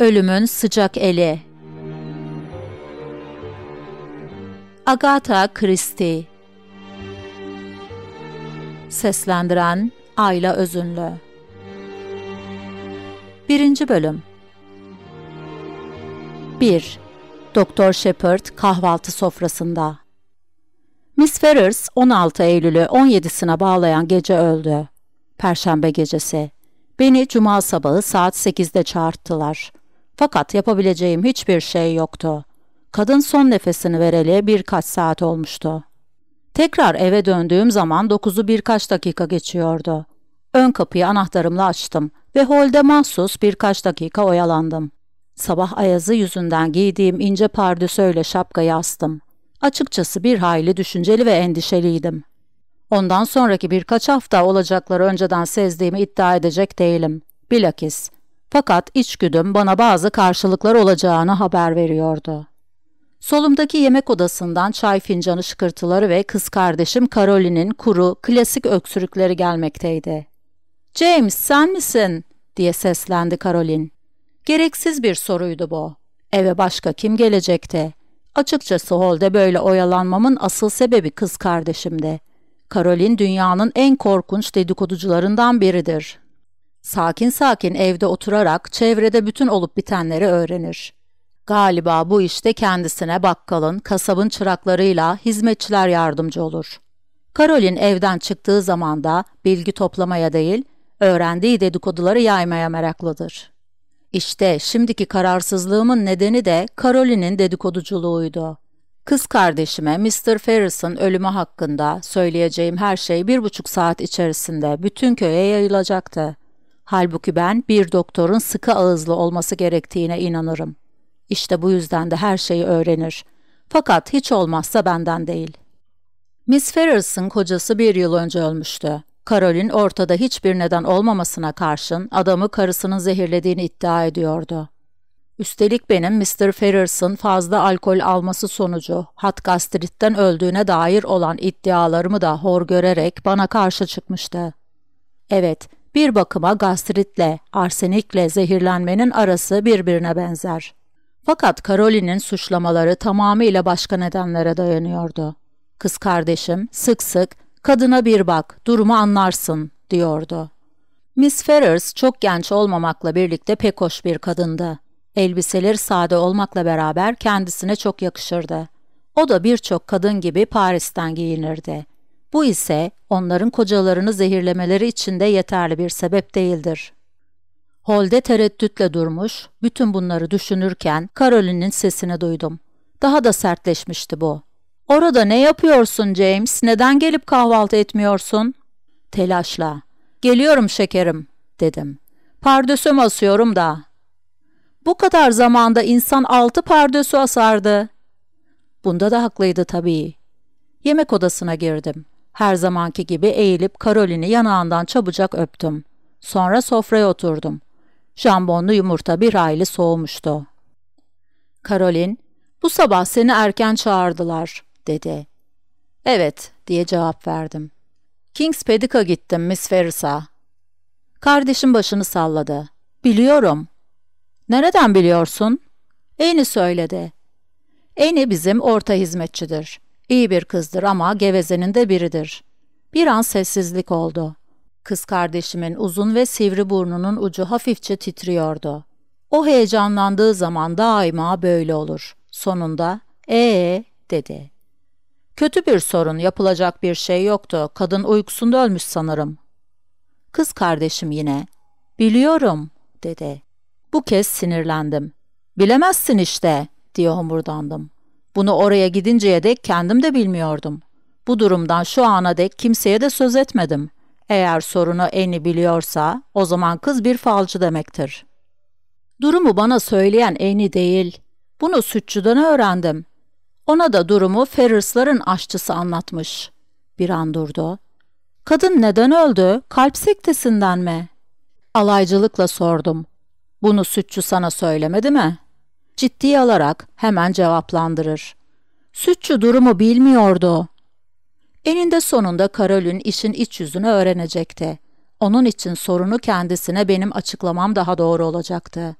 Ölümün Sıcak Eli Agatha Christie Seslendiren Ayla Özünlü Birinci Bölüm 1. Doktor Shepard kahvaltı sofrasında Miss Ferrers 16 Eylül'ü 17'sine bağlayan gece öldü. Perşembe gecesi. Beni cuma sabahı saat 8'de çağırttılar. Fakat yapabileceğim hiçbir şey yoktu. Kadın son nefesini vereli birkaç saat olmuştu. Tekrar eve döndüğüm zaman dokuzu birkaç dakika geçiyordu. Ön kapıyı anahtarımla açtım ve holde mahsus birkaç dakika oyalandım. Sabah ayazı yüzünden giydiğim ince pardösöyle şapkayı astım. Açıkçası bir hayli düşünceli ve endişeliydim. Ondan sonraki birkaç hafta olacakları önceden sezdiğimi iddia edecek değilim. Bilakis. Fakat içgüdüm bana bazı karşılıklar olacağını haber veriyordu. Solumdaki yemek odasından çay fincanı şıkırtıları ve kız kardeşim Caroline'in kuru, klasik öksürükleri gelmekteydi. ''James sen misin?'' diye seslendi Caroline. Gereksiz bir soruydu bu. Eve başka kim gelecekti? Açıkçası holde böyle oyalanmamın asıl sebebi kız kardeşimdi. Caroline dünyanın en korkunç dedikoducularından biridir. Sakin sakin evde oturarak çevrede bütün olup bitenleri öğrenir. Galiba bu işte kendisine bakkalın, kasabın çıraklarıyla hizmetçiler yardımcı olur. Caroline evden çıktığı zaman da bilgi toplamaya değil, öğrendiği dedikoduları yaymaya meraklıdır. İşte şimdiki kararsızlığımın nedeni de Caroline'in dedikoduculuğuydu. Kız kardeşime Mr. Ferris'ın ölümü hakkında söyleyeceğim her şey bir buçuk saat içerisinde bütün köye yayılacaktı. Halbuki ben bir doktorun sıkı ağızlı olması gerektiğine inanırım. İşte bu yüzden de her şeyi öğrenir. Fakat hiç olmazsa benden değil. Miss Ferris'ın kocası bir yıl önce ölmüştü. Caroline ortada hiçbir neden olmamasına karşın adamı karısının zehirlediğini iddia ediyordu. Üstelik benim Mr. Ferrers'ın fazla alkol alması sonucu hat gastritten öldüğüne dair olan iddialarımı da hor görerek bana karşı çıkmıştı. Evet, bir bakıma gastritle, arsenikle zehirlenmenin arası birbirine benzer. Fakat Caroline'in suçlamaları tamamıyla başka nedenlere dayanıyordu. Kız kardeşim sık sık kadına bir bak, durumu anlarsın diyordu. Miss Ferrers çok genç olmamakla birlikte pek hoş bir kadındı. Elbiseleri sade olmakla beraber kendisine çok yakışırdı. O da birçok kadın gibi Paris'ten giyinirdi. Bu ise onların kocalarını zehirlemeleri için de yeterli bir sebep değildir. Holde tereddütle durmuş, bütün bunları düşünürken Caroline'in sesini duydum. Daha da sertleşmişti bu. ''Orada ne yapıyorsun James? Neden gelip kahvaltı etmiyorsun?'' Telaşla. ''Geliyorum şekerim.'' dedim. ''Pardösüm asıyorum da.'' Bu kadar zamanda insan altı pardösü asardı. Bunda da haklıydı tabii. Yemek odasına girdim. Her zamanki gibi eğilip Karolin'i yanağından çabucak öptüm. Sonra sofraya oturdum. Jambonlu yumurta bir hayli soğumuştu. Karolin, bu sabah seni erken çağırdılar, dedi. Evet, diye cevap verdim. King's Pedic'a gittim Miss Ferris'a. Kardeşim başını salladı. Biliyorum. Nereden biliyorsun? Eni söyledi. Eni bizim orta hizmetçidir. İyi bir kızdır ama gevezenin de biridir. Bir an sessizlik oldu. Kız kardeşimin uzun ve sivri burnunun ucu hafifçe titriyordu. O heyecanlandığı zaman daima böyle olur. Sonunda ee dedi. Kötü bir sorun, yapılacak bir şey yoktu. Kadın uykusunda ölmüş sanırım. Kız kardeşim yine, biliyorum, dedi. Bu kez sinirlendim. Bilemezsin işte, diye homurdandım. Bunu oraya gidinceye dek kendim de bilmiyordum. Bu durumdan şu ana dek kimseye de söz etmedim. Eğer sorunu Eni biliyorsa o zaman kız bir falcı demektir. Durumu bana söyleyen Eni değil. Bunu sütçüden öğrendim. Ona da durumu Ferris'ların aşçısı anlatmış. Bir an durdu. Kadın neden öldü? Kalp sektesinden mi? Alaycılıkla sordum. Bunu sütçü sana söylemedi mi? Ciddiye alarak hemen cevaplandırır. Sütçü durumu bilmiyordu. Eninde sonunda Karol'ün işin iç yüzünü öğrenecekti. Onun için sorunu kendisine benim açıklamam daha doğru olacaktı.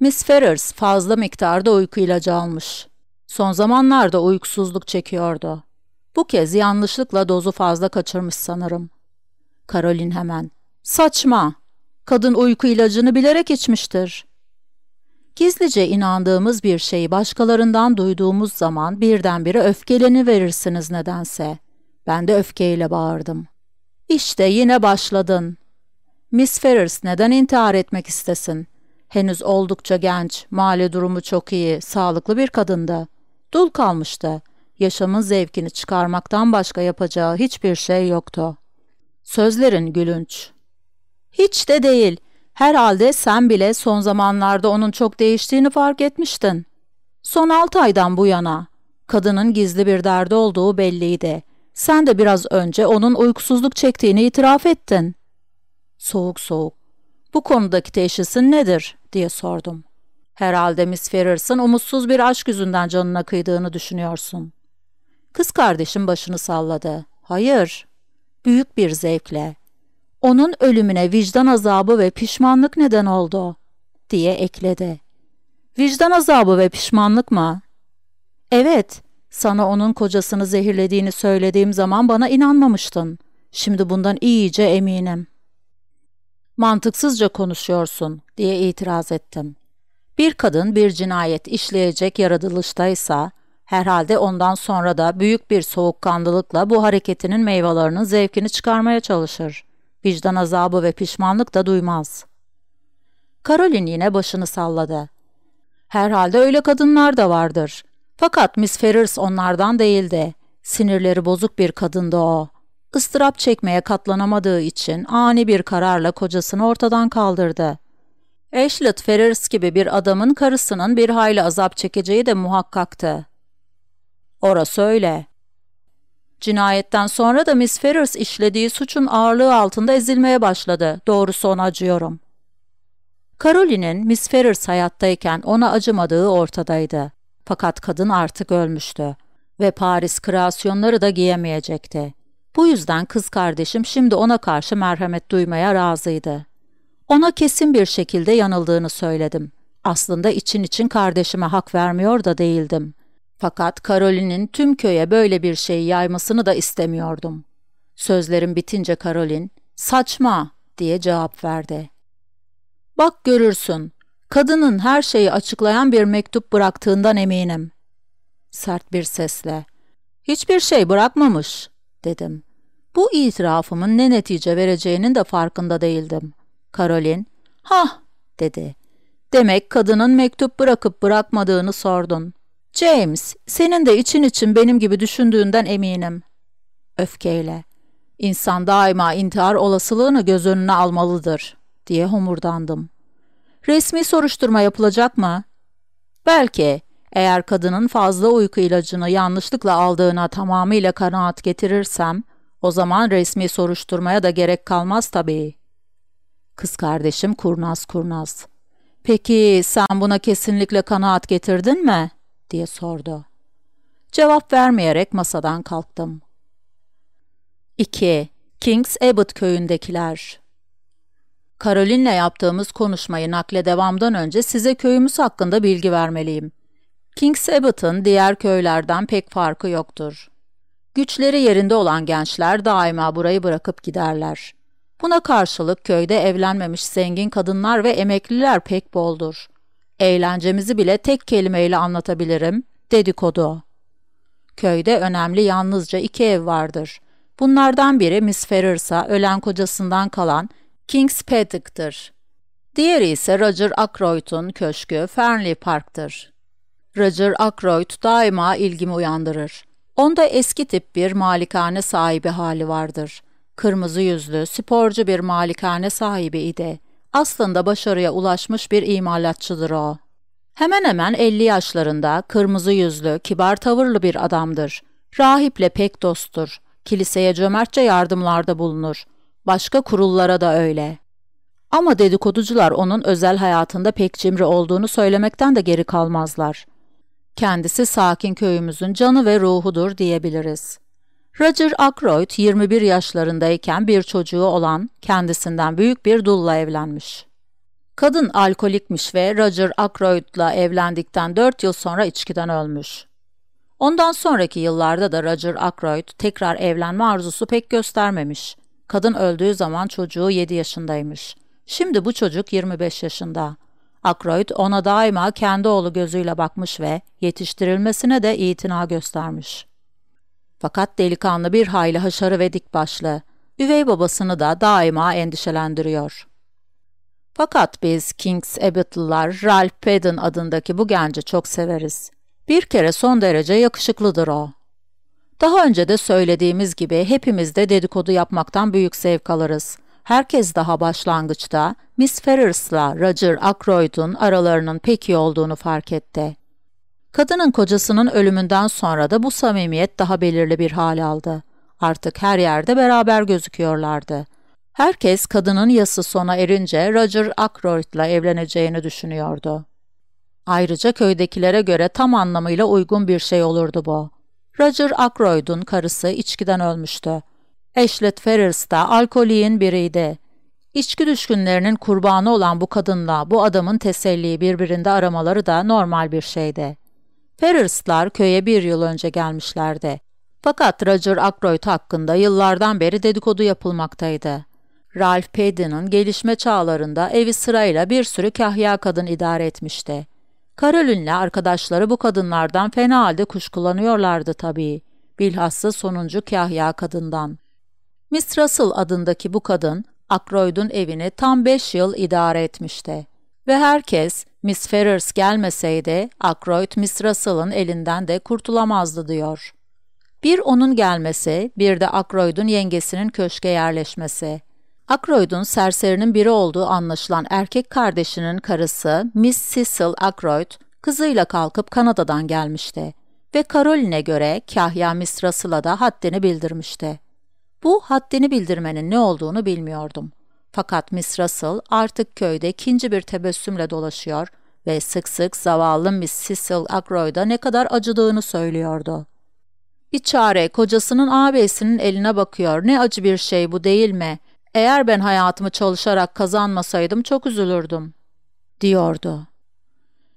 Miss Ferrers fazla miktarda uyku ilacı almış. Son zamanlarda uykusuzluk çekiyordu. Bu kez yanlışlıkla dozu fazla kaçırmış sanırım. Caroline hemen. Saçma. Kadın uyku ilacını bilerek içmiştir. Gizlice inandığımız bir şeyi başkalarından duyduğumuz zaman birdenbire öfkeleni verirsiniz nedense. Ben de öfkeyle bağırdım. İşte yine başladın. Miss Ferrers neden intihar etmek istesin? Henüz oldukça genç, mali durumu çok iyi, sağlıklı bir kadındı. Dul kalmıştı. Yaşamın zevkini çıkarmaktan başka yapacağı hiçbir şey yoktu. Sözlerin gülünç. Hiç de değil. Herhalde sen bile son zamanlarda onun çok değiştiğini fark etmiştin. Son altı aydan bu yana. Kadının gizli bir derdi olduğu belliydi. Sen de biraz önce onun uykusuzluk çektiğini itiraf ettin. Soğuk soğuk. Bu konudaki teşhisin nedir diye sordum. Herhalde Miss Ferrers'ın umutsuz bir aşk yüzünden canına kıydığını düşünüyorsun. Kız kardeşim başını salladı. Hayır. Büyük bir zevkle. Onun ölümüne vicdan azabı ve pişmanlık neden oldu, diye ekledi. Vicdan azabı ve pişmanlık mı? Evet, sana onun kocasını zehirlediğini söylediğim zaman bana inanmamıştın. Şimdi bundan iyice eminim. Mantıksızca konuşuyorsun, diye itiraz ettim. Bir kadın bir cinayet işleyecek yaratılıştaysa, herhalde ondan sonra da büyük bir soğukkanlılıkla bu hareketinin meyvelerinin zevkini çıkarmaya çalışır. Vicdan azabı ve pişmanlık da duymaz. Caroline yine başını salladı. Herhalde öyle kadınlar da vardır. Fakat Miss Ferrers onlardan değildi. Sinirleri bozuk bir kadındı o. Istırap çekmeye katlanamadığı için ani bir kararla kocasını ortadan kaldırdı. Ashlet Ferrers gibi bir adamın karısının bir hayli azap çekeceği de muhakkaktı. Orası öyle. Cinayetten sonra da Miss Ferrers işlediği suçun ağırlığı altında ezilmeye başladı. Doğrusu ona acıyorum. Caroline'in Miss Ferrers hayattayken ona acımadığı ortadaydı. Fakat kadın artık ölmüştü ve Paris kreasyonları da giyemeyecekti. Bu yüzden kız kardeşim şimdi ona karşı merhamet duymaya razıydı. Ona kesin bir şekilde yanıldığını söyledim. Aslında için için kardeşime hak vermiyor da değildim. Fakat Caroline'in tüm köye böyle bir şey yaymasını da istemiyordum. Sözlerim bitince Caroline, saçma diye cevap verdi. Bak görürsün, kadının her şeyi açıklayan bir mektup bıraktığından eminim. Sert bir sesle, hiçbir şey bırakmamış, dedim. Bu itirafımın ne netice vereceğinin de farkında değildim. Caroline, ha dedi. Demek kadının mektup bırakıp bırakmadığını sordun. James, senin de için için benim gibi düşündüğünden eminim. Öfkeyle. İnsan daima intihar olasılığını göz önüne almalıdır, diye homurdandım. Resmi soruşturma yapılacak mı? Belki, eğer kadının fazla uyku ilacını yanlışlıkla aldığına tamamıyla kanaat getirirsem, o zaman resmi soruşturmaya da gerek kalmaz tabii. Kız kardeşim kurnaz kurnaz. Peki sen buna kesinlikle kanaat getirdin mi? Diye sordu. Cevap vermeyerek masadan kalktım. 2. Kings Abbott köyündekiler Caroline'le yaptığımız konuşmayı nakle devamdan önce size köyümüz hakkında bilgi vermeliyim. Kings Abbott'ın diğer köylerden pek farkı yoktur. Güçleri yerinde olan gençler daima burayı bırakıp giderler. Buna karşılık köyde evlenmemiş zengin kadınlar ve emekliler pek boldur. Eğlencemizi bile tek kelimeyle anlatabilirim, dedikodu. Köyde önemli yalnızca iki ev vardır. Bunlardan biri Miss Ferrers'a ölen kocasından kalan King's Paddock'tır. Diğeri ise Roger Ackroyd'un köşkü Fernley Park'tır. Roger Ackroyd daima ilgimi uyandırır. Onda eski tip bir malikane sahibi hali vardır. Kırmızı yüzlü, sporcu bir malikane sahibi idi. Aslında başarıya ulaşmış bir imalatçıdır o. Hemen hemen 50 yaşlarında, kırmızı yüzlü, kibar tavırlı bir adamdır. Rahiple pek dosttur. Kiliseye cömertçe yardımlarda bulunur. Başka kurullara da öyle. Ama dedikoducular onun özel hayatında pek cimri olduğunu söylemekten de geri kalmazlar. Kendisi sakin köyümüzün canı ve ruhudur diyebiliriz. Roger Ackroyd 21 yaşlarındayken bir çocuğu olan kendisinden büyük bir dulla evlenmiş. Kadın alkolikmiş ve Roger Ackroyd'la evlendikten 4 yıl sonra içkiden ölmüş. Ondan sonraki yıllarda da Roger Ackroyd tekrar evlenme arzusu pek göstermemiş. Kadın öldüğü zaman çocuğu 7 yaşındaymış. Şimdi bu çocuk 25 yaşında. Ackroyd ona daima kendi oğlu gözüyle bakmış ve yetiştirilmesine de itina göstermiş. Fakat delikanlı bir hayli haşarı ve dik başlı. Üvey babasını da daima endişelendiriyor. Fakat biz Kings Abbott'lılar Ralph Pedden adındaki bu genci çok severiz. Bir kere son derece yakışıklıdır o. Daha önce de söylediğimiz gibi hepimiz de dedikodu yapmaktan büyük zevk alırız. Herkes daha başlangıçta Miss Ferrers'la Roger Ackroyd'un aralarının pek iyi olduğunu fark etti. Kadının kocasının ölümünden sonra da bu samimiyet daha belirli bir hal aldı. Artık her yerde beraber gözüküyorlardı. Herkes kadının yası sona erince Roger Ackroyd'la evleneceğini düşünüyordu. Ayrıca köydekilere göre tam anlamıyla uygun bir şey olurdu bu. Roger Ackroyd'un karısı içkiden ölmüştü. Ashlet Ferris de alkoliğin biriydi. İçki düşkünlerinin kurbanı olan bu kadınla bu adamın teselliyi birbirinde aramaları da normal bir şeydi. Ferris'lar köye bir yıl önce gelmişlerdi. Fakat Roger Ackroyd hakkında yıllardan beri dedikodu yapılmaktaydı. Ralph Pedden'ın gelişme çağlarında evi sırayla bir sürü kahya kadın idare etmişti. Caroline'le arkadaşları bu kadınlardan fena halde kuşkulanıyorlardı tabii. Bilhassa sonuncu kahya kadından. Miss Russell adındaki bu kadın, Ackroyd'un evini tam beş yıl idare etmişti. Ve herkes, Miss Ferrers gelmeseydi, Ackroyd Miss Russell'ın elinden de kurtulamazdı diyor. Bir onun gelmesi, bir de Ackroyd'un yengesinin köşke yerleşmesi. Ackroyd'un serserinin biri olduğu anlaşılan erkek kardeşinin karısı Miss Cecil Ackroyd, kızıyla kalkıp Kanada'dan gelmişti ve Caroline'e göre Kahya Miss Russell'a da haddini bildirmişti. Bu haddini bildirmenin ne olduğunu bilmiyordum. Fakat Miss Russell artık köyde ikinci bir tebessümle dolaşıyor ve sık sık zavallı Miss Cecil Ackroyd'a ne kadar acıdığını söylüyordu. Bir çare kocasının ağabeyisinin eline bakıyor. Ne acı bir şey bu değil mi? Eğer ben hayatımı çalışarak kazanmasaydım çok üzülürdüm, diyordu.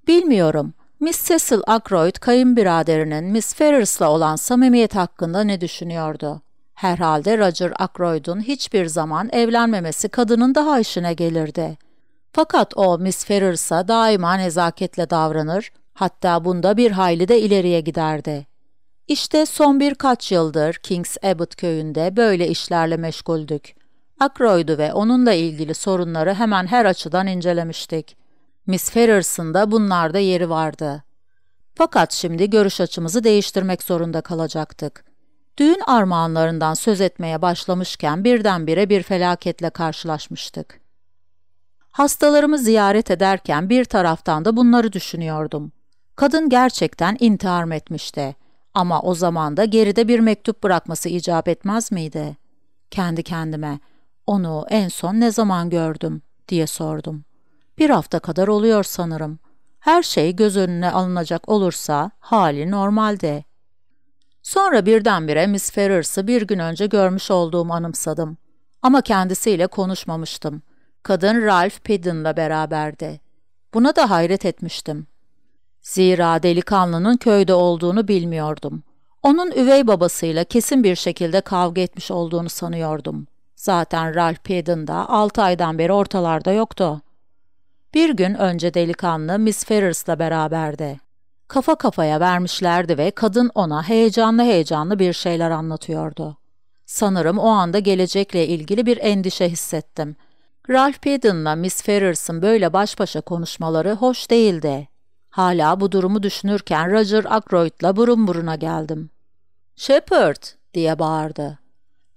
Bilmiyorum, Miss Cecil Ackroyd kayınbiraderinin Miss Ferrers'la olan samimiyet hakkında ne düşünüyordu? Herhalde Roger Ackroyd'un hiçbir zaman evlenmemesi kadının daha işine gelirdi. Fakat o Miss Ferrers'a daima nezaketle davranır, hatta bunda bir hayli de ileriye giderdi. İşte son birkaç yıldır Kings Abbott köyünde böyle işlerle meşguldük. Ackroyd'u ve onunla ilgili sorunları hemen her açıdan incelemiştik. Miss Ferrers'ın da bunlarda yeri vardı. Fakat şimdi görüş açımızı değiştirmek zorunda kalacaktık. Düğün armağanlarından söz etmeye başlamışken birdenbire bir felaketle karşılaşmıştık. Hastalarımı ziyaret ederken bir taraftan da bunları düşünüyordum. Kadın gerçekten intihar etmişti. Ama o zaman da geride bir mektup bırakması icap etmez miydi? Kendi kendime, onu en son ne zaman gördüm diye sordum. Bir hafta kadar oluyor sanırım. Her şey göz önüne alınacak olursa hali normalde. Sonra birdenbire Miss Ferrers'ı bir gün önce görmüş olduğumu anımsadım. Ama kendisiyle konuşmamıştım. Kadın Ralph Pedden'la beraberdi. Buna da hayret etmiştim. Zira delikanlının köyde olduğunu bilmiyordum. Onun üvey babasıyla kesin bir şekilde kavga etmiş olduğunu sanıyordum. Zaten Ralph Pedden da altı aydan beri ortalarda yoktu. Bir gün önce delikanlı Miss Ferrers'la beraberdi. Kafa kafaya vermişlerdi ve kadın ona heyecanlı heyecanlı bir şeyler anlatıyordu. Sanırım o anda gelecekle ilgili bir endişe hissettim. Ralph Pedden'la Miss Ferrers'ın böyle baş başa konuşmaları hoş değildi. Hala bu durumu düşünürken Roger Ackroyd'la burun buruna geldim. ''Shepard!'' diye bağırdı.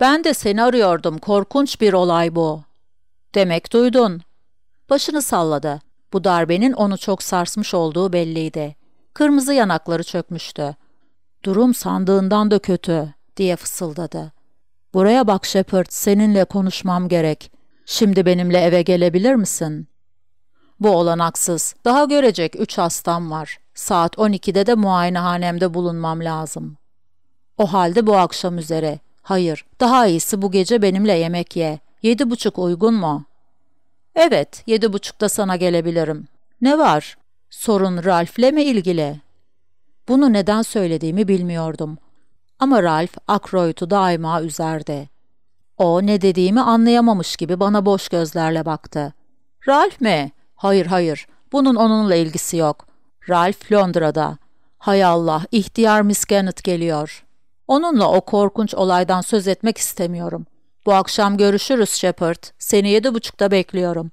Ben de seni arıyordum. Korkunç bir olay bu. Demek duydun. Başını salladı. Bu darbenin onu çok sarsmış olduğu belliydi. Kırmızı yanakları çökmüştü. Durum sandığından da kötü, diye fısıldadı. Buraya bak Shepard, seninle konuşmam gerek. Şimdi benimle eve gelebilir misin? Bu olanaksız. Daha görecek üç hastam var. Saat 12'de de muayenehanemde bulunmam lazım. O halde bu akşam üzere. Hayır, daha iyisi bu gece benimle yemek ye. Yedi buçuk uygun mu? Evet, yedi buçukta sana gelebilirim. Ne var? Sorun Ralph'le mi ilgili? Bunu neden söylediğimi bilmiyordum. Ama Ralph Ackroyd'u daima üzerdi. O ne dediğimi anlayamamış gibi bana boş gözlerle baktı. Ralph mi? Hayır hayır, bunun onunla ilgisi yok. Ralph Londra'da. Hay Allah, ihtiyar Miss Gannett geliyor. Onunla o korkunç olaydan söz etmek istemiyorum. Bu akşam görüşürüz Shepard. Seni yedi buçukta bekliyorum.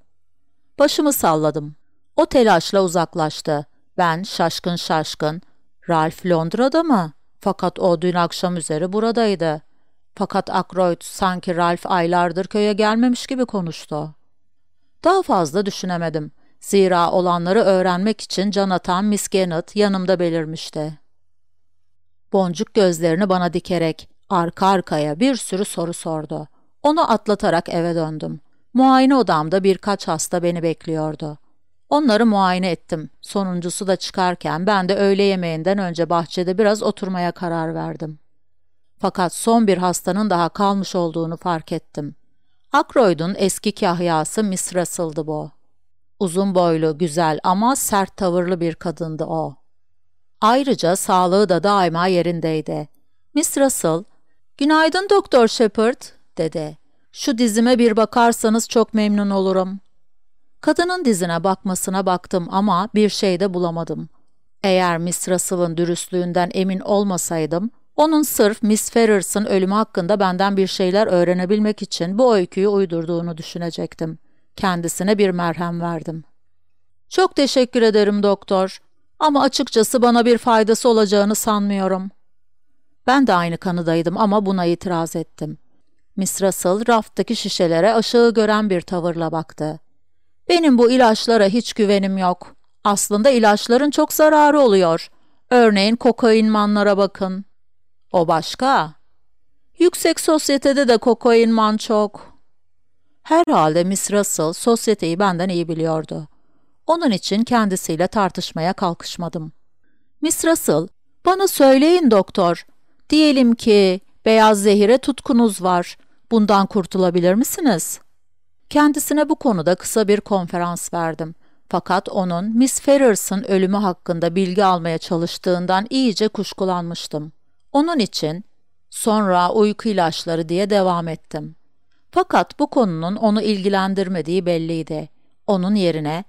Başımı salladım. O telaşla uzaklaştı. Ben şaşkın şaşkın. Ralph Londra'da mı? Fakat o dün akşam üzeri buradaydı. Fakat Ackroyd sanki Ralph aylardır köye gelmemiş gibi konuştu. Daha fazla düşünemedim. Zira olanları öğrenmek için can atan Miss Gannett yanımda belirmişti. Boncuk gözlerini bana dikerek arka arkaya bir sürü soru sordu. Onu atlatarak eve döndüm. Muayene odamda birkaç hasta beni bekliyordu. Onları muayene ettim. Sonuncusu da çıkarken ben de öğle yemeğinden önce bahçede biraz oturmaya karar verdim. Fakat son bir hastanın daha kalmış olduğunu fark ettim. Ackroyd'un eski kahyası Miss Russell'dı bu. Uzun boylu, güzel ama sert tavırlı bir kadındı o. Ayrıca sağlığı da daima yerindeydi. Miss Russell, ''Günaydın Doktor Shepard.'' dedi. ''Şu dizime bir bakarsanız çok memnun olurum.'' Kadının dizine bakmasına baktım ama bir şey de bulamadım. Eğer Miss Russell'ın dürüstlüğünden emin olmasaydım, onun sırf Miss Ferrers'ın ölümü hakkında benden bir şeyler öğrenebilmek için bu öyküyü uydurduğunu düşünecektim. Kendisine bir merhem verdim. Çok teşekkür ederim doktor ama açıkçası bana bir faydası olacağını sanmıyorum. Ben de aynı kanıdaydım ama buna itiraz ettim. Miss Russell raftaki şişelere aşağı gören bir tavırla baktı. Benim bu ilaçlara hiç güvenim yok. Aslında ilaçların çok zararı oluyor. Örneğin kokainmanlara bakın. O başka. Yüksek sosyetede de kokainman çok. Herhalde Miss Russell sosyeteyi benden iyi biliyordu. Onun için kendisiyle tartışmaya kalkışmadım. Miss Russell, bana söyleyin doktor. Diyelim ki beyaz zehire tutkunuz var. Bundan kurtulabilir misiniz?'' Kendisine bu konuda kısa bir konferans verdim. Fakat onun Miss Ferrers'ın ölümü hakkında bilgi almaya çalıştığından iyice kuşkulanmıştım. Onun için sonra uyku ilaçları diye devam ettim. Fakat bu konunun onu ilgilendirmediği belliydi. Onun yerine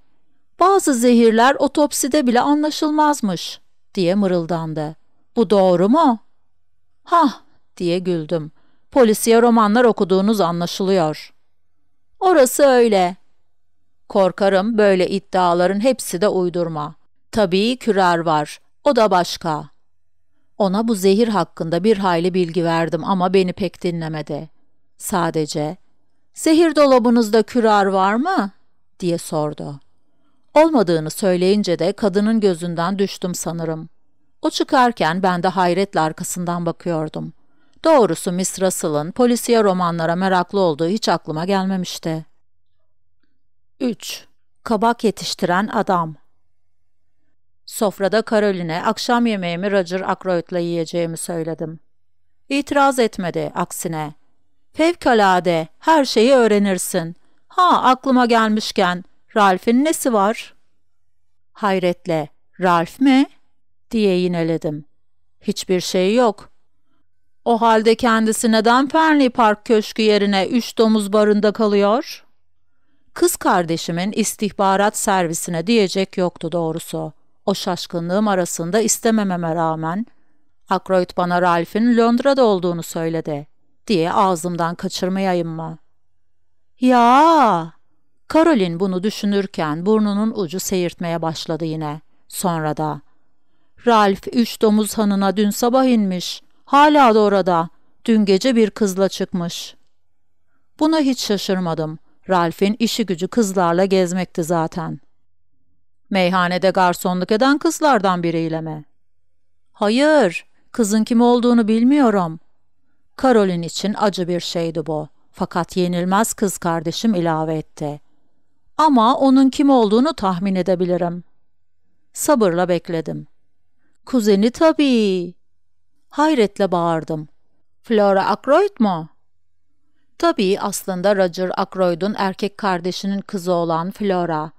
bazı zehirler otopside bile anlaşılmazmış diye mırıldandı. Bu doğru mu? Hah diye güldüm. Polisiye romanlar okuduğunuz anlaşılıyor.'' Orası öyle. Korkarım böyle iddiaların hepsi de uydurma. Tabii kürer var. O da başka. Ona bu zehir hakkında bir hayli bilgi verdim ama beni pek dinlemedi. Sadece, zehir dolabınızda kürer var mı? diye sordu. Olmadığını söyleyince de kadının gözünden düştüm sanırım. O çıkarken ben de hayretle arkasından bakıyordum. Doğrusu Miss Russell'ın polisiye romanlara meraklı olduğu hiç aklıma gelmemişti. 3. Kabak yetiştiren adam Sofrada Caroline akşam yemeğimi Roger Ackroyd'la yiyeceğimi söyledim. İtiraz etmedi, aksine. Fevkalade, her şeyi öğrenirsin. Ha, aklıma gelmişken, Ralph'in nesi var? Hayretle, Ralph mi? diye yineledim. Hiçbir şey yok. O halde kendisi neden Fernley Park Köşkü yerine üç domuz barında kalıyor? Kız kardeşimin istihbarat servisine diyecek yoktu doğrusu. O şaşkınlığım arasında istemememe rağmen, Ackroyd bana Ralph'in Londra'da olduğunu söyledi diye ağzımdan kaçırmayayım mı? Ya! Caroline bunu düşünürken burnunun ucu seyirtmeye başladı yine. Sonra da, Ralph üç domuz hanına dün sabah inmiş. Hala da orada. Dün gece bir kızla çıkmış. Buna hiç şaşırmadım. Ralph'in işi gücü kızlarla gezmekti zaten. Meyhanede garsonluk eden kızlardan biriyle mi? Hayır, kızın kim olduğunu bilmiyorum. Caroline için acı bir şeydi bu. Fakat yenilmez kız kardeşim ilave etti. Ama onun kim olduğunu tahmin edebilirim. Sabırla bekledim. Kuzeni tabii. Hayretle bağırdım. Flora Ackroyd mu? Tabii aslında Roger Ackroyd'un erkek kardeşinin kızı olan Flora.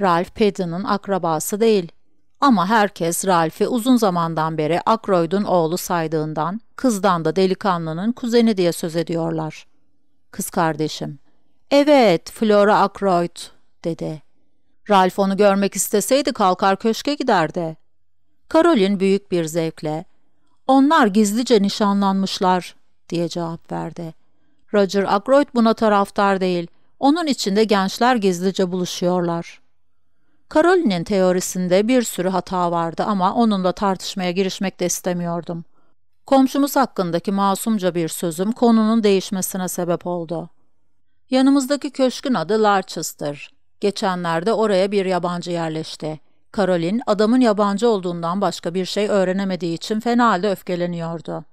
Ralph Paddon'ın akrabası değil. Ama herkes Ralph'i uzun zamandan beri Ackroyd'un oğlu saydığından, kızdan da delikanlının kuzeni diye söz ediyorlar. Kız kardeşim, evet Flora Ackroyd, dedi. Ralph onu görmek isteseydi kalkar köşke giderdi. Caroline büyük bir zevkle, onlar gizlice nişanlanmışlar, diye cevap verdi. Roger Ackroyd buna taraftar değil, onun içinde gençler gizlice buluşuyorlar. Caroline'in teorisinde bir sürü hata vardı ama onunla tartışmaya girişmek de istemiyordum. Komşumuz hakkındaki masumca bir sözüm konunun değişmesine sebep oldu. Yanımızdaki köşkün adı Larchester. Geçenlerde oraya bir yabancı yerleşti. Caroline, adamın yabancı olduğundan başka bir şey öğrenemediği için fena halde öfkeleniyordu.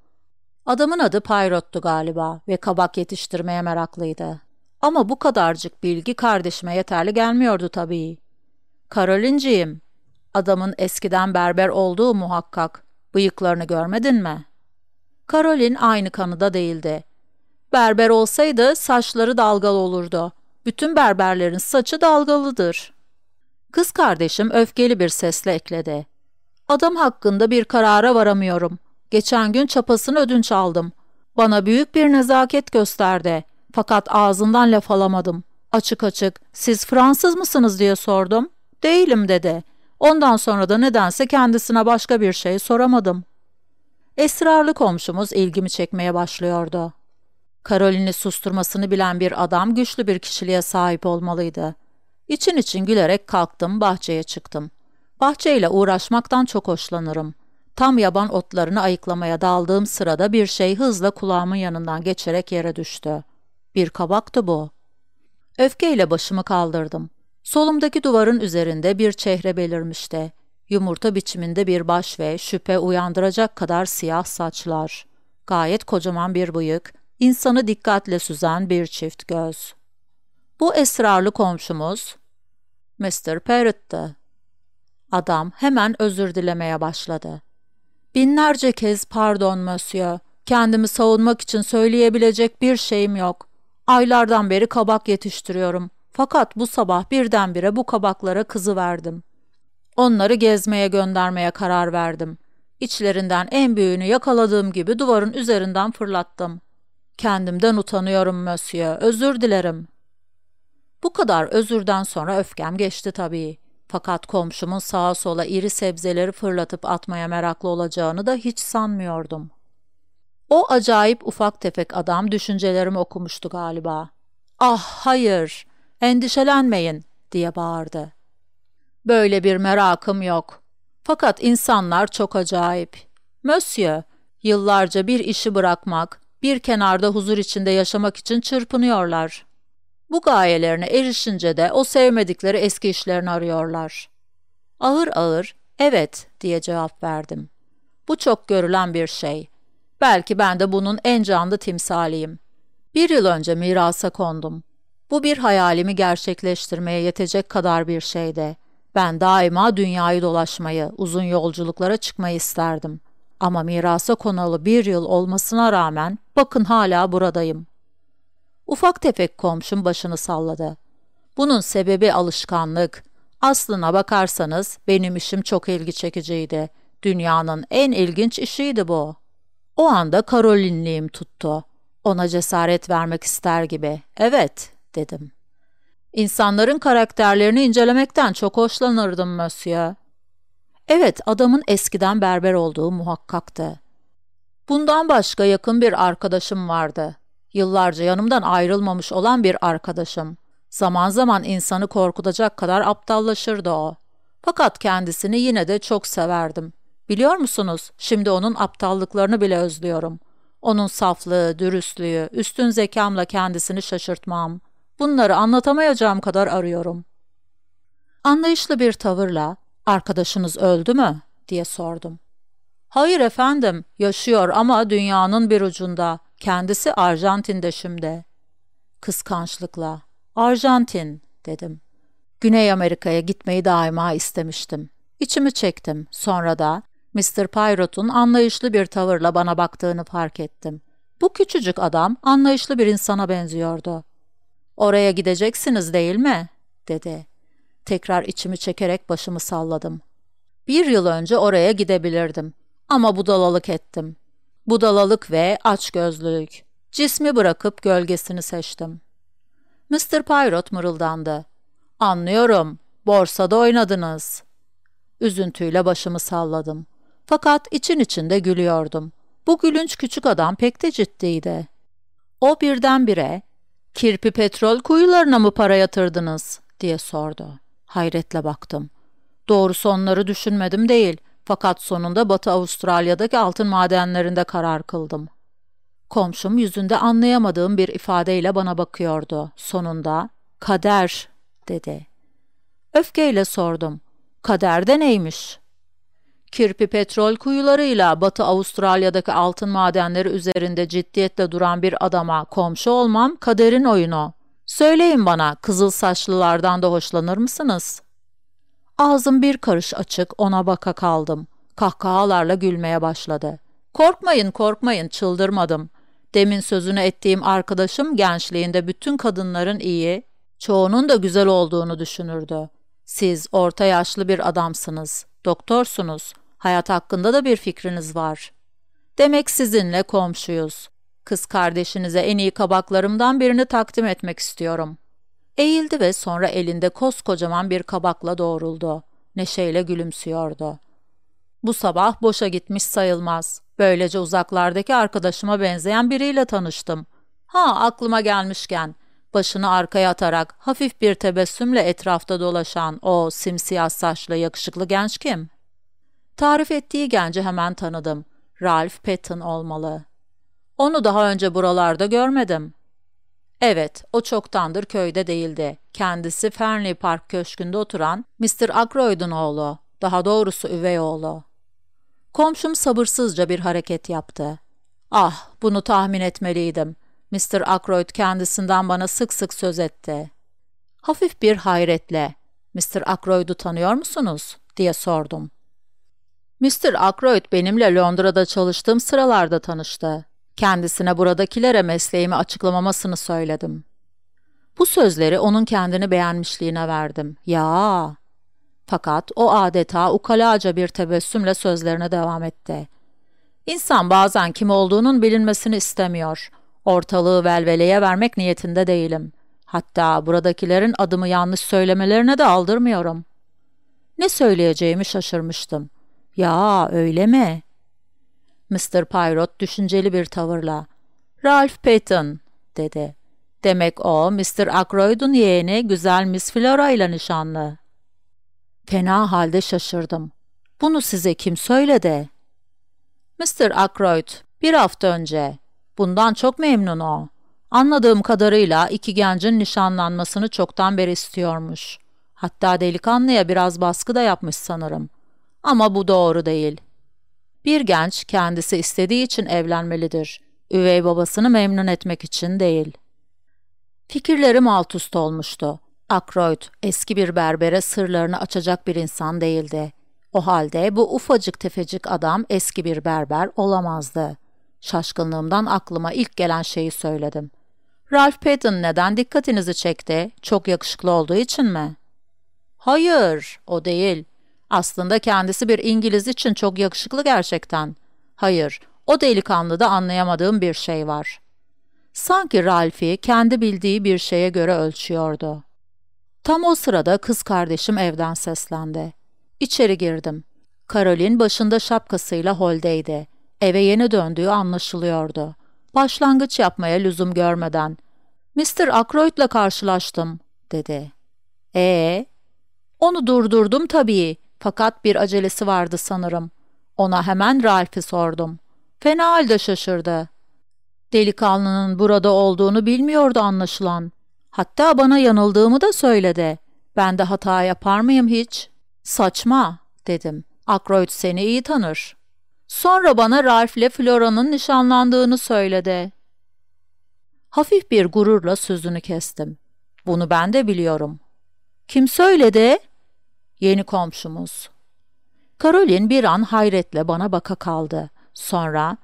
Adamın adı Pyrot'tu galiba ve kabak yetiştirmeye meraklıydı. Ama bu kadarcık bilgi kardeşime yeterli gelmiyordu tabii. Karolinciğim, adamın eskiden berber olduğu muhakkak. Bıyıklarını görmedin mi? Karolin aynı kanıda değildi. Berber olsaydı saçları dalgalı olurdu. Bütün berberlerin saçı dalgalıdır. Kız kardeşim öfkeli bir sesle ekledi. Adam hakkında bir karara varamıyorum. Geçen gün çapasını ödünç aldım. Bana büyük bir nezaket gösterdi. Fakat ağzından laf alamadım. Açık açık, siz Fransız mısınız diye sordum. Değilim dedi. Ondan sonra da nedense kendisine başka bir şey soramadım. Esrarlı komşumuz ilgimi çekmeye başlıyordu. Karolin'i susturmasını bilen bir adam güçlü bir kişiliğe sahip olmalıydı. İçin için gülerek kalktım, bahçeye çıktım. Bahçeyle uğraşmaktan çok hoşlanırım. Tam yaban otlarını ayıklamaya daldığım sırada bir şey hızla kulağımın yanından geçerek yere düştü. Bir kabaktı bu. Öfkeyle başımı kaldırdım. Solumdaki duvarın üzerinde bir çehre belirmişti. Yumurta biçiminde bir baş ve şüphe uyandıracak kadar siyah saçlar. Gayet kocaman bir bıyık, insanı dikkatle süzen bir çift göz. Bu esrarlı komşumuz Mr. Parrott'tı. Adam hemen özür dilemeye başladı. Binlerce kez pardon monsieur, kendimi savunmak için söyleyebilecek bir şeyim yok. Aylardan beri kabak yetiştiriyorum. Fakat bu sabah birdenbire bu kabaklara kızı verdim. Onları gezmeye göndermeye karar verdim. İçlerinden en büyüğünü yakaladığım gibi duvarın üzerinden fırlattım. Kendimden utanıyorum monsieur, özür dilerim. Bu kadar özürden sonra öfkem geçti tabii. Fakat komşumun sağa sola iri sebzeleri fırlatıp atmaya meraklı olacağını da hiç sanmıyordum. O acayip ufak tefek adam düşüncelerimi okumuştu galiba. Ah hayır, endişelenmeyin diye bağırdı. Böyle bir merakım yok. Fakat insanlar çok acayip. Monsieur, yıllarca bir işi bırakmak, bir kenarda huzur içinde yaşamak için çırpınıyorlar. Bu gayelerine erişince de o sevmedikleri eski işlerini arıyorlar. Ağır ağır, evet diye cevap verdim. Bu çok görülen bir şey. Belki ben de bunun en canlı timsaliyim. Bir yıl önce mirasa kondum. Bu bir hayalimi gerçekleştirmeye yetecek kadar bir şeydi. Ben daima dünyayı dolaşmayı, uzun yolculuklara çıkmayı isterdim. Ama mirasa konalı bir yıl olmasına rağmen bakın hala buradayım. Ufak tefek komşum başını salladı. Bunun sebebi alışkanlık. Aslına bakarsanız benim işim çok ilgi çekiciydi. Dünyanın en ilginç işiydi bu. O anda Karolinliğim tuttu. Ona cesaret vermek ister gibi. Evet, dedim. İnsanların karakterlerini incelemekten çok hoşlanırdım Monsieur. Evet, adamın eskiden berber olduğu muhakkaktı. Bundan başka yakın bir arkadaşım vardı. Yıllarca yanımdan ayrılmamış olan bir arkadaşım. Zaman zaman insanı korkutacak kadar aptallaşırdı o. Fakat kendisini yine de çok severdim. Biliyor musunuz, şimdi onun aptallıklarını bile özlüyorum. Onun saflığı, dürüstlüğü, üstün zekamla kendisini şaşırtmam. Bunları anlatamayacağım kadar arıyorum. Anlayışlı bir tavırla, arkadaşınız öldü mü? diye sordum. Hayır efendim, yaşıyor ama dünyanın bir ucunda. Kendisi Arjantin'de şimdi. Kıskançlıkla. Arjantin, dedim. Güney Amerika'ya gitmeyi daima istemiştim. İçimi çektim. Sonra da Mr. Pyrot'un anlayışlı bir tavırla bana baktığını fark ettim. Bu küçücük adam anlayışlı bir insana benziyordu. Oraya gideceksiniz değil mi? dedi. Tekrar içimi çekerek başımı salladım. Bir yıl önce oraya gidebilirdim. Ama budalalık ettim. Budalalık ve açgözlülük. Cismi bırakıp gölgesini seçtim. Mr. Pirot mırıldandı. Anlıyorum, borsada oynadınız. Üzüntüyle başımı salladım. Fakat için içinde gülüyordum. Bu gülünç küçük adam pek de ciddiydi. O birdenbire, kirpi petrol kuyularına mı para yatırdınız diye sordu. Hayretle baktım. Doğrusu onları düşünmedim değil. Fakat sonunda Batı Avustralya'daki altın madenlerinde karar kıldım. Komşum yüzünde anlayamadığım bir ifadeyle bana bakıyordu. Sonunda, kader, dedi. Öfkeyle sordum. Kaderde neymiş? Kirpi petrol kuyularıyla Batı Avustralya'daki altın madenleri üzerinde ciddiyetle duran bir adama komşu olmam kaderin oyunu. Söyleyin bana, kızıl saçlılardan da hoşlanır mısınız? Ağzım bir karış açık, ona baka kaldım. Kahkahalarla gülmeye başladı. Korkmayın, korkmayın, çıldırmadım. Demin sözünü ettiğim arkadaşım gençliğinde bütün kadınların iyi, çoğunun da güzel olduğunu düşünürdü. Siz orta yaşlı bir adamsınız, doktorsunuz, hayat hakkında da bir fikriniz var. Demek sizinle komşuyuz. Kız kardeşinize en iyi kabaklarımdan birini takdim etmek istiyorum. Eğildi ve sonra elinde koskocaman bir kabakla doğruldu. Neşeyle gülümsüyordu. Bu sabah boşa gitmiş sayılmaz. Böylece uzaklardaki arkadaşıma benzeyen biriyle tanıştım. Ha aklıma gelmişken, başını arkaya atarak hafif bir tebessümle etrafta dolaşan o simsiyah saçlı yakışıklı genç kim? Tarif ettiği genci hemen tanıdım. Ralph Patton olmalı. Onu daha önce buralarda görmedim. Evet, o çoktandır köyde değildi. Kendisi Fernley Park köşkünde oturan Mr. Ackroyd'un oğlu, daha doğrusu üvey oğlu. Komşum sabırsızca bir hareket yaptı. Ah, bunu tahmin etmeliydim. Mr. Ackroyd kendisinden bana sık sık söz etti. Hafif bir hayretle, Mr. Ackroyd'u tanıyor musunuz? diye sordum. Mr. Ackroyd benimle Londra'da çalıştığım sıralarda tanıştı. Kendisine buradakilere mesleğimi açıklamamasını söyledim. Bu sözleri onun kendini beğenmişliğine verdim. Ya! Fakat o adeta ukalaca bir tebessümle sözlerine devam etti. İnsan bazen kim olduğunun bilinmesini istemiyor. Ortalığı velveleye vermek niyetinde değilim. Hatta buradakilerin adımı yanlış söylemelerine de aldırmıyorum. Ne söyleyeceğimi şaşırmıştım. Ya öyle mi? Mr. Pirot düşünceli bir tavırla. Ralph Payton, dedi. Demek o, Mr. Ackroyd'un yeğeni güzel Miss Flora ile nişanlı. Fena halde şaşırdım. Bunu size kim söyledi? Mr. Ackroyd, bir hafta önce. Bundan çok memnun o. Anladığım kadarıyla iki gencin nişanlanmasını çoktan beri istiyormuş. Hatta delikanlıya biraz baskı da yapmış sanırım. Ama bu doğru değil. Bir genç kendisi istediği için evlenmelidir. Üvey babasını memnun etmek için değil. Fikirlerim alt üst olmuştu. Ackroyd eski bir berbere sırlarını açacak bir insan değildi. O halde bu ufacık tefecik adam eski bir berber olamazdı. Şaşkınlığımdan aklıma ilk gelen şeyi söyledim. Ralph Patton neden dikkatinizi çekti? Çok yakışıklı olduğu için mi? Hayır, o değil. Aslında kendisi bir İngiliz için çok yakışıklı gerçekten. Hayır, o delikanlıda anlayamadığım bir şey var. Sanki Ralph'i kendi bildiği bir şeye göre ölçüyordu. Tam o sırada kız kardeşim evden seslendi. İçeri girdim. Karolin başında şapkasıyla holdeydi. Eve yeni döndüğü anlaşılıyordu. Başlangıç yapmaya lüzum görmeden. Mr. Ackroyd'la karşılaştım, dedi. Ee, onu durdurdum tabii. Fakat bir acelesi vardı sanırım. Ona hemen Ralph'i sordum. Fena halde şaşırdı. Delikanlının burada olduğunu bilmiyordu anlaşılan. Hatta bana yanıldığımı da söyledi. Ben de hata yapar mıyım hiç? Saçma, dedim. Ackroyd seni iyi tanır. Sonra bana Ralph ile Flora'nın nişanlandığını söyledi. Hafif bir gururla sözünü kestim. Bunu ben de biliyorum. Kim söyledi? Yeni komşumuz. Karolin bir an hayretle bana baka kaldı. Sonra,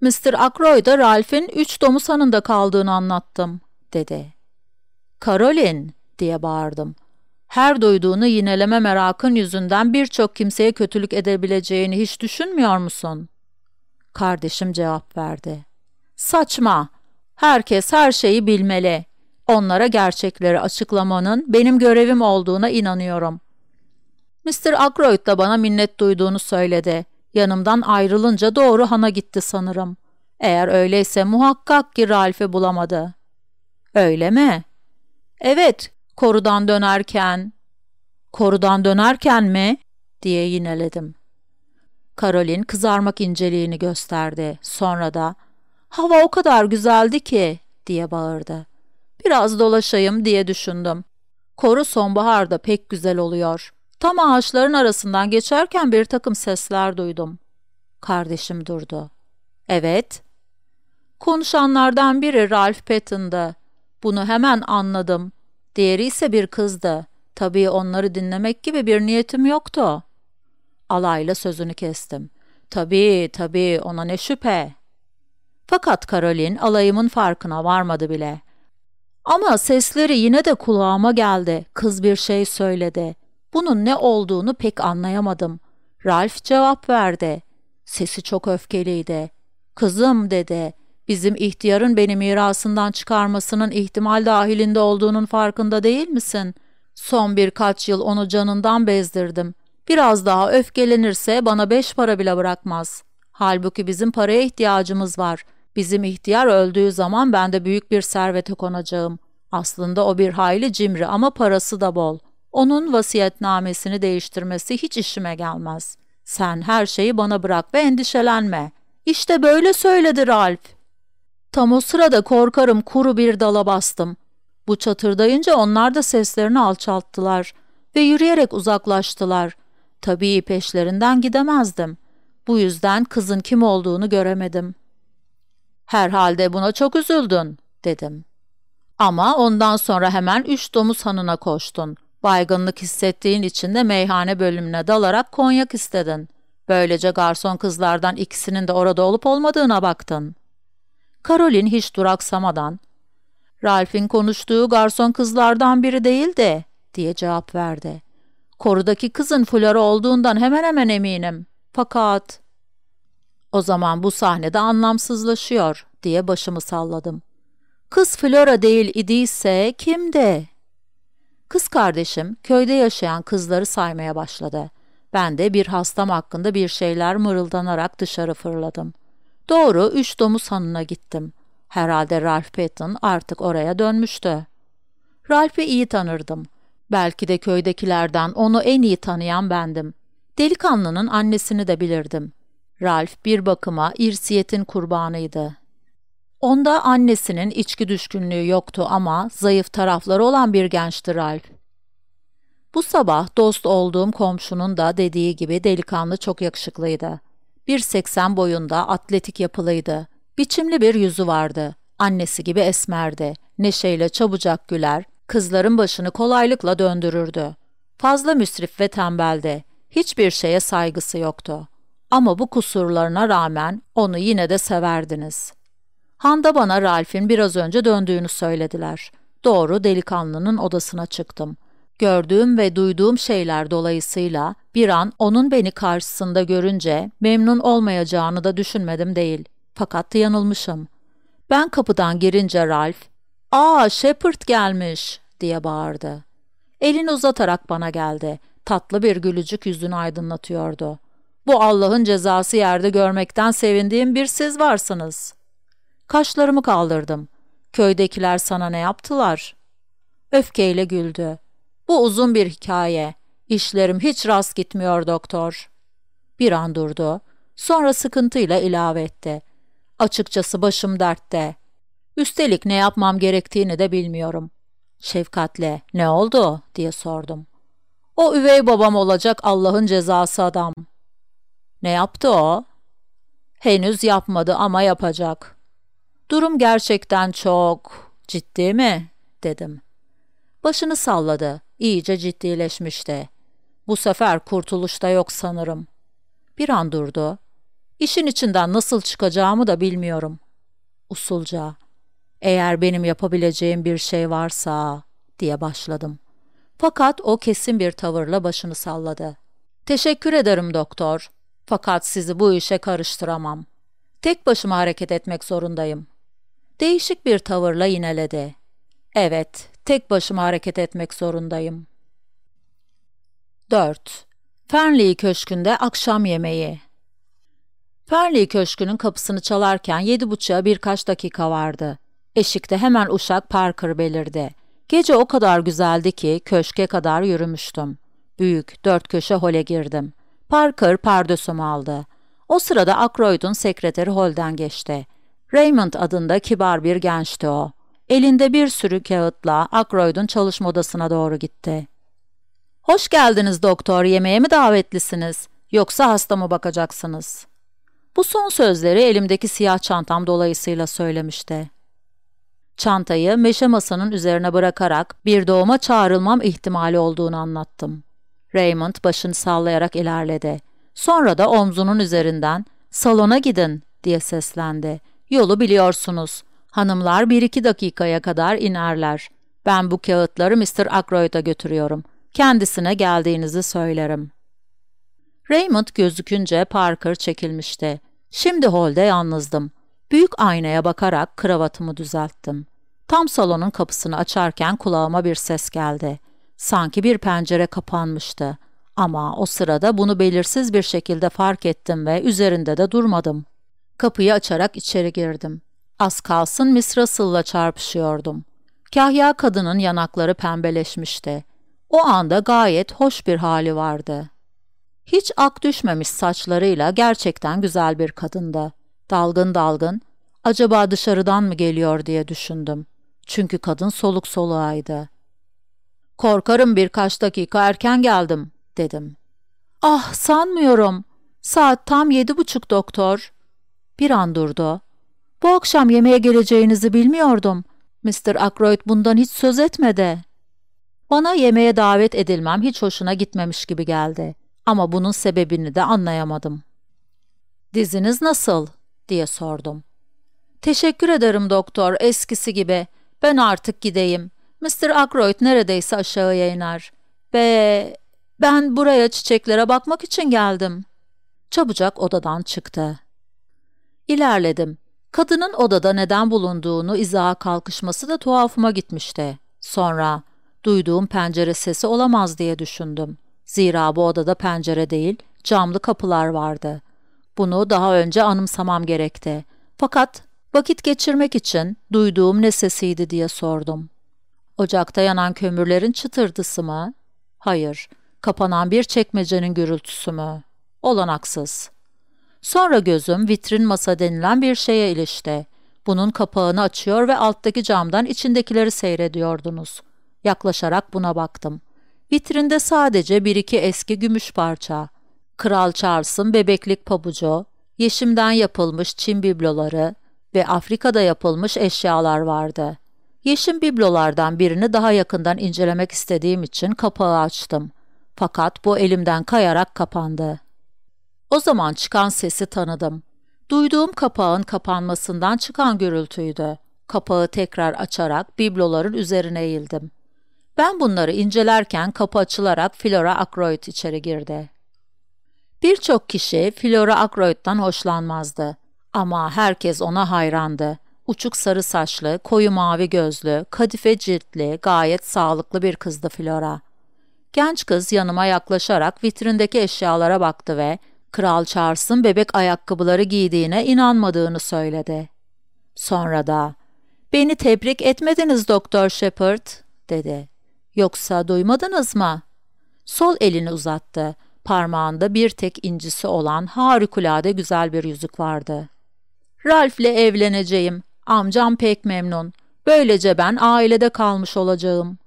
Mr. Ackroyd'a Ralph'in üç domuz hanında kaldığını anlattım, dedi. Caroline, diye bağırdım. Her duyduğunu yineleme merakın yüzünden birçok kimseye kötülük edebileceğini hiç düşünmüyor musun? Kardeşim cevap verdi. Saçma. Herkes her şeyi bilmeli. Onlara gerçekleri açıklamanın benim görevim olduğuna inanıyorum. Mr. Ackroyd da bana minnet duyduğunu söyledi. Yanımdan ayrılınca doğru hana gitti sanırım. Eğer öyleyse muhakkak ki Ralph'i bulamadı. Öyle mi? Evet, korudan dönerken. Korudan dönerken mi? diye yineledim. Karolin kızarmak inceliğini gösterdi. Sonra da hava o kadar güzeldi ki diye bağırdı. Biraz dolaşayım diye düşündüm. Koru sonbaharda pek güzel oluyor. Tam ağaçların arasından geçerken bir takım sesler duydum. Kardeşim durdu. Evet. Konuşanlardan biri Ralph Patton'dı. Bunu hemen anladım. Diğeri ise bir kızdı. Tabii onları dinlemek gibi bir niyetim yoktu. Alayla sözünü kestim. Tabii, tabii, ona ne şüphe. Fakat Karolin alayımın farkına varmadı bile. Ama sesleri yine de kulağıma geldi. Kız bir şey söyledi. Bunun ne olduğunu pek anlayamadım. Ralph cevap verdi. Sesi çok öfkeliydi. Kızım dedi. Bizim ihtiyarın beni mirasından çıkarmasının ihtimal dahilinde olduğunun farkında değil misin? Son birkaç yıl onu canından bezdirdim. Biraz daha öfkelenirse bana beş para bile bırakmaz. Halbuki bizim paraya ihtiyacımız var. Bizim ihtiyar öldüğü zaman ben de büyük bir servete konacağım. Aslında o bir hayli cimri ama parası da bol. Onun vasiyetnamesini değiştirmesi hiç işime gelmez. Sen her şeyi bana bırak ve endişelenme. İşte böyle söyledi Ralph. Tam o sırada korkarım kuru bir dala bastım. Bu çatırdayınca onlar da seslerini alçalttılar ve yürüyerek uzaklaştılar. Tabii peşlerinden gidemezdim. Bu yüzden kızın kim olduğunu göremedim. Herhalde buna çok üzüldün, dedim. Ama ondan sonra hemen üç domuz hanına koştun. Baygınlık hissettiğin için de meyhane bölümüne dalarak konyak istedin. Böylece garson kızlardan ikisinin de orada olup olmadığına baktın. Karolin hiç duraksamadan, Ralph'in konuştuğu garson kızlardan biri değildi, diye cevap verdi. Korudaki kızın Flora olduğundan hemen hemen eminim. Fakat... O zaman bu sahnede anlamsızlaşıyor, diye başımı salladım. Kız Flora değil idiyse kimdi? Kız kardeşim köyde yaşayan kızları saymaya başladı. Ben de bir hastam hakkında bir şeyler mırıldanarak dışarı fırladım. Doğru üç domuz hanına gittim. Herhalde Ralph Patton artık oraya dönmüştü. Ralph'i iyi tanırdım. Belki de köydekilerden onu en iyi tanıyan bendim. Delikanlının annesini de bilirdim. Ralph bir bakıma irsiyetin kurbanıydı. Onda annesinin içki düşkünlüğü yoktu ama zayıf tarafları olan bir gençti Ralph. Bu sabah dost olduğum komşunun da dediği gibi delikanlı çok yakışıklıydı. 1.80 boyunda atletik yapılıydı. Biçimli bir yüzü vardı. Annesi gibi esmerdi. Neşeyle çabucak güler, kızların başını kolaylıkla döndürürdü. Fazla müsrif ve tembeldi. Hiçbir şeye saygısı yoktu. Ama bu kusurlarına rağmen onu yine de severdiniz. Handa bana Ralph'in biraz önce döndüğünü söylediler. Doğru delikanlının odasına çıktım. Gördüğüm ve duyduğum şeyler dolayısıyla bir an onun beni karşısında görünce memnun olmayacağını da düşünmedim değil. Fakat yanılmışım. Ben kapıdan girince Ralph, ''Aa Shepard gelmiş!'' diye bağırdı. Elini uzatarak bana geldi. Tatlı bir gülücük yüzünü aydınlatıyordu. ''Bu Allah'ın cezası yerde görmekten sevindiğim bir siz varsınız.'' Kaşlarımı kaldırdım. ''Köydekiler sana ne yaptılar?'' Öfkeyle güldü. ''Bu uzun bir hikaye. İşlerim hiç rast gitmiyor doktor.'' Bir an durdu. Sonra sıkıntıyla ilave etti. Açıkçası başım dertte. Üstelik ne yapmam gerektiğini de bilmiyorum. Şefkatle ne oldu diye sordum. O üvey babam olacak Allah'ın cezası adam. Ne yaptı o? Henüz yapmadı ama yapacak. Durum gerçekten çok ciddi mi? dedim. Başını salladı. İyice ciddileşmişti. Bu sefer kurtuluşta yok sanırım. Bir an durdu. İşin içinden nasıl çıkacağımı da bilmiyorum. Usulca, eğer benim yapabileceğim bir şey varsa diye başladım. Fakat o kesin bir tavırla başını salladı. Teşekkür ederim doktor. Fakat sizi bu işe karıştıramam. Tek başıma hareket etmek zorundayım. Değişik bir tavırla yineledi. Evet, tek başıma hareket etmek zorundayım. 4. Fernley Köşkü'nde akşam yemeği. Fernley Köşkü'nün kapısını çalarken yedi buçuğa birkaç dakika vardı. Eşikte hemen uşak Parker belirdi. Gece o kadar güzeldi ki köşke kadar yürümüştüm. Büyük, dört köşe hole girdim. Parker pardösümü aldı. O sırada Ackroyd'un sekreteri holden geçti. Raymond adında kibar bir gençti o. Elinde bir sürü kağıtla Ackroyd'un çalışma odasına doğru gitti. ''Hoş geldiniz doktor, yemeğe mi davetlisiniz? Yoksa hasta mı bakacaksınız?'' Bu son sözleri elimdeki siyah çantam dolayısıyla söylemişti. Çantayı meşe masanın üzerine bırakarak bir doğuma çağrılmam ihtimali olduğunu anlattım. Raymond başını sallayarak ilerledi. Sonra da omzunun üzerinden ''Salona gidin'' diye seslendi. ''Yolu biliyorsunuz. Hanımlar bir iki dakikaya kadar inerler. Ben bu kağıtları Mr. Ackroyd'a götürüyorum. Kendisine geldiğinizi söylerim.'' Raymond gözükünce Parker çekilmişti. Şimdi holde yalnızdım. Büyük aynaya bakarak kravatımı düzelttim. Tam salonun kapısını açarken kulağıma bir ses geldi. Sanki bir pencere kapanmıştı. Ama o sırada bunu belirsiz bir şekilde fark ettim ve üzerinde de durmadım. Kapıyı açarak içeri girdim. Az kalsın Miss Russell'la çarpışıyordum. Kahya kadının yanakları pembeleşmişti. O anda gayet hoş bir hali vardı. Hiç ak düşmemiş saçlarıyla gerçekten güzel bir kadındı. Dalgın dalgın, acaba dışarıdan mı geliyor diye düşündüm. Çünkü kadın soluk soluğaydı. Korkarım birkaç dakika erken geldim, dedim. Ah sanmıyorum. Saat tam yedi buçuk doktor. Bir an durdu. Bu akşam yemeğe geleceğinizi bilmiyordum. Mr. Ackroyd bundan hiç söz etmedi. Bana yemeğe davet edilmem hiç hoşuna gitmemiş gibi geldi. Ama bunun sebebini de anlayamadım. Diziniz nasıl? diye sordum. Teşekkür ederim doktor, eskisi gibi. Ben artık gideyim. Mr. Ackroyd neredeyse aşağıya iner. Ve ben buraya çiçeklere bakmak için geldim. Çabucak odadan çıktı. İlerledim. Kadının odada neden bulunduğunu izaha kalkışması da tuhafıma gitmişti. Sonra duyduğum pencere sesi olamaz diye düşündüm. Zira bu odada pencere değil, camlı kapılar vardı. Bunu daha önce anımsamam gerekti. Fakat vakit geçirmek için duyduğum ne sesiydi diye sordum. Ocakta yanan kömürlerin çıtırdısı mı? Hayır. Kapanan bir çekmecenin gürültüsü mü? Olanaksız. Sonra gözüm vitrin masa denilen bir şeye ilişti. Bunun kapağını açıyor ve alttaki camdan içindekileri seyrediyordunuz. Yaklaşarak buna baktım. Vitrinde sadece bir iki eski gümüş parça. Kral Charles'ın bebeklik pabucu, yeşimden yapılmış Çin bibloları ve Afrika'da yapılmış eşyalar vardı. Yeşim biblolardan birini daha yakından incelemek istediğim için kapağı açtım. Fakat bu elimden kayarak kapandı. O zaman çıkan sesi tanıdım. Duyduğum kapağın kapanmasından çıkan gürültüydü. Kapağı tekrar açarak bibloların üzerine eğildim. Ben bunları incelerken kapı açılarak Flora Ackroyd içeri girdi. Birçok kişi Flora Ackroyd'dan hoşlanmazdı. Ama herkes ona hayrandı. Uçuk sarı saçlı, koyu mavi gözlü, kadife ciltli, gayet sağlıklı bir kızdı Flora. Genç kız yanıma yaklaşarak vitrindeki eşyalara baktı ve Kral Charles'ın bebek ayakkabıları giydiğine inanmadığını söyledi. Sonra da, ''Beni tebrik etmediniz Doktor Shepard.'' dedi. ''Yoksa duymadınız mı?'' Sol elini uzattı. Parmağında bir tek incisi olan harikulade güzel bir yüzük vardı. Ralph'le evleneceğim. Amcam pek memnun. Böylece ben ailede kalmış olacağım.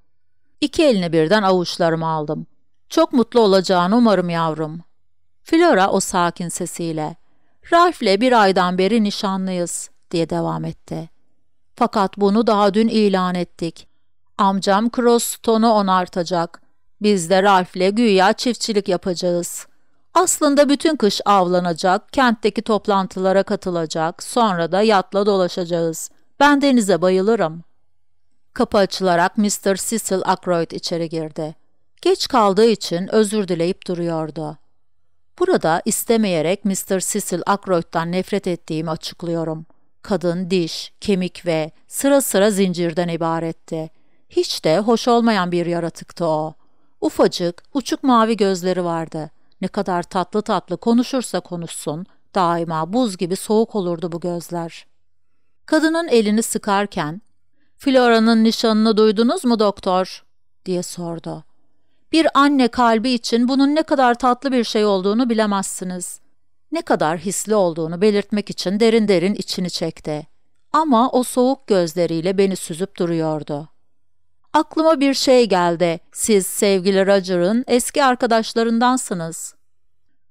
İki elini birden avuçlarıma aldım. Çok mutlu olacağını umarım yavrum. Flora o sakin sesiyle, Ralph'le bir aydan beri nişanlıyız diye devam etti. Fakat bunu daha dün ilan ettik. Amcam Crossstone'u onartacak. Biz de Ralph'le güya çiftçilik yapacağız. Aslında bütün kış avlanacak, kentteki toplantılara katılacak, sonra da yatla dolaşacağız. Ben denize bayılırım. Kapı açılarak Mr. Cecil Ackroyd içeri girdi. Geç kaldığı için özür dileyip duruyordu. Burada istemeyerek Mr. Cecil Ackroyd'dan nefret ettiğimi açıklıyorum. Kadın diş, kemik ve sıra sıra zincirden ibaretti. Hiç de hoş olmayan bir yaratıktı o. Ufacık, uçuk mavi gözleri vardı. Ne kadar tatlı tatlı konuşursa konuşsun, daima buz gibi soğuk olurdu bu gözler. Kadının elini sıkarken, ''Flora'nın nişanını duydunuz mu doktor?'' diye sordu. Bir anne kalbi için bunun ne kadar tatlı bir şey olduğunu bilemezsiniz. Ne kadar hisli olduğunu belirtmek için derin derin içini çekti. Ama o soğuk gözleriyle beni süzüp duruyordu. Aklıma bir şey geldi. Siz sevgili Roger'ın eski arkadaşlarındansınız.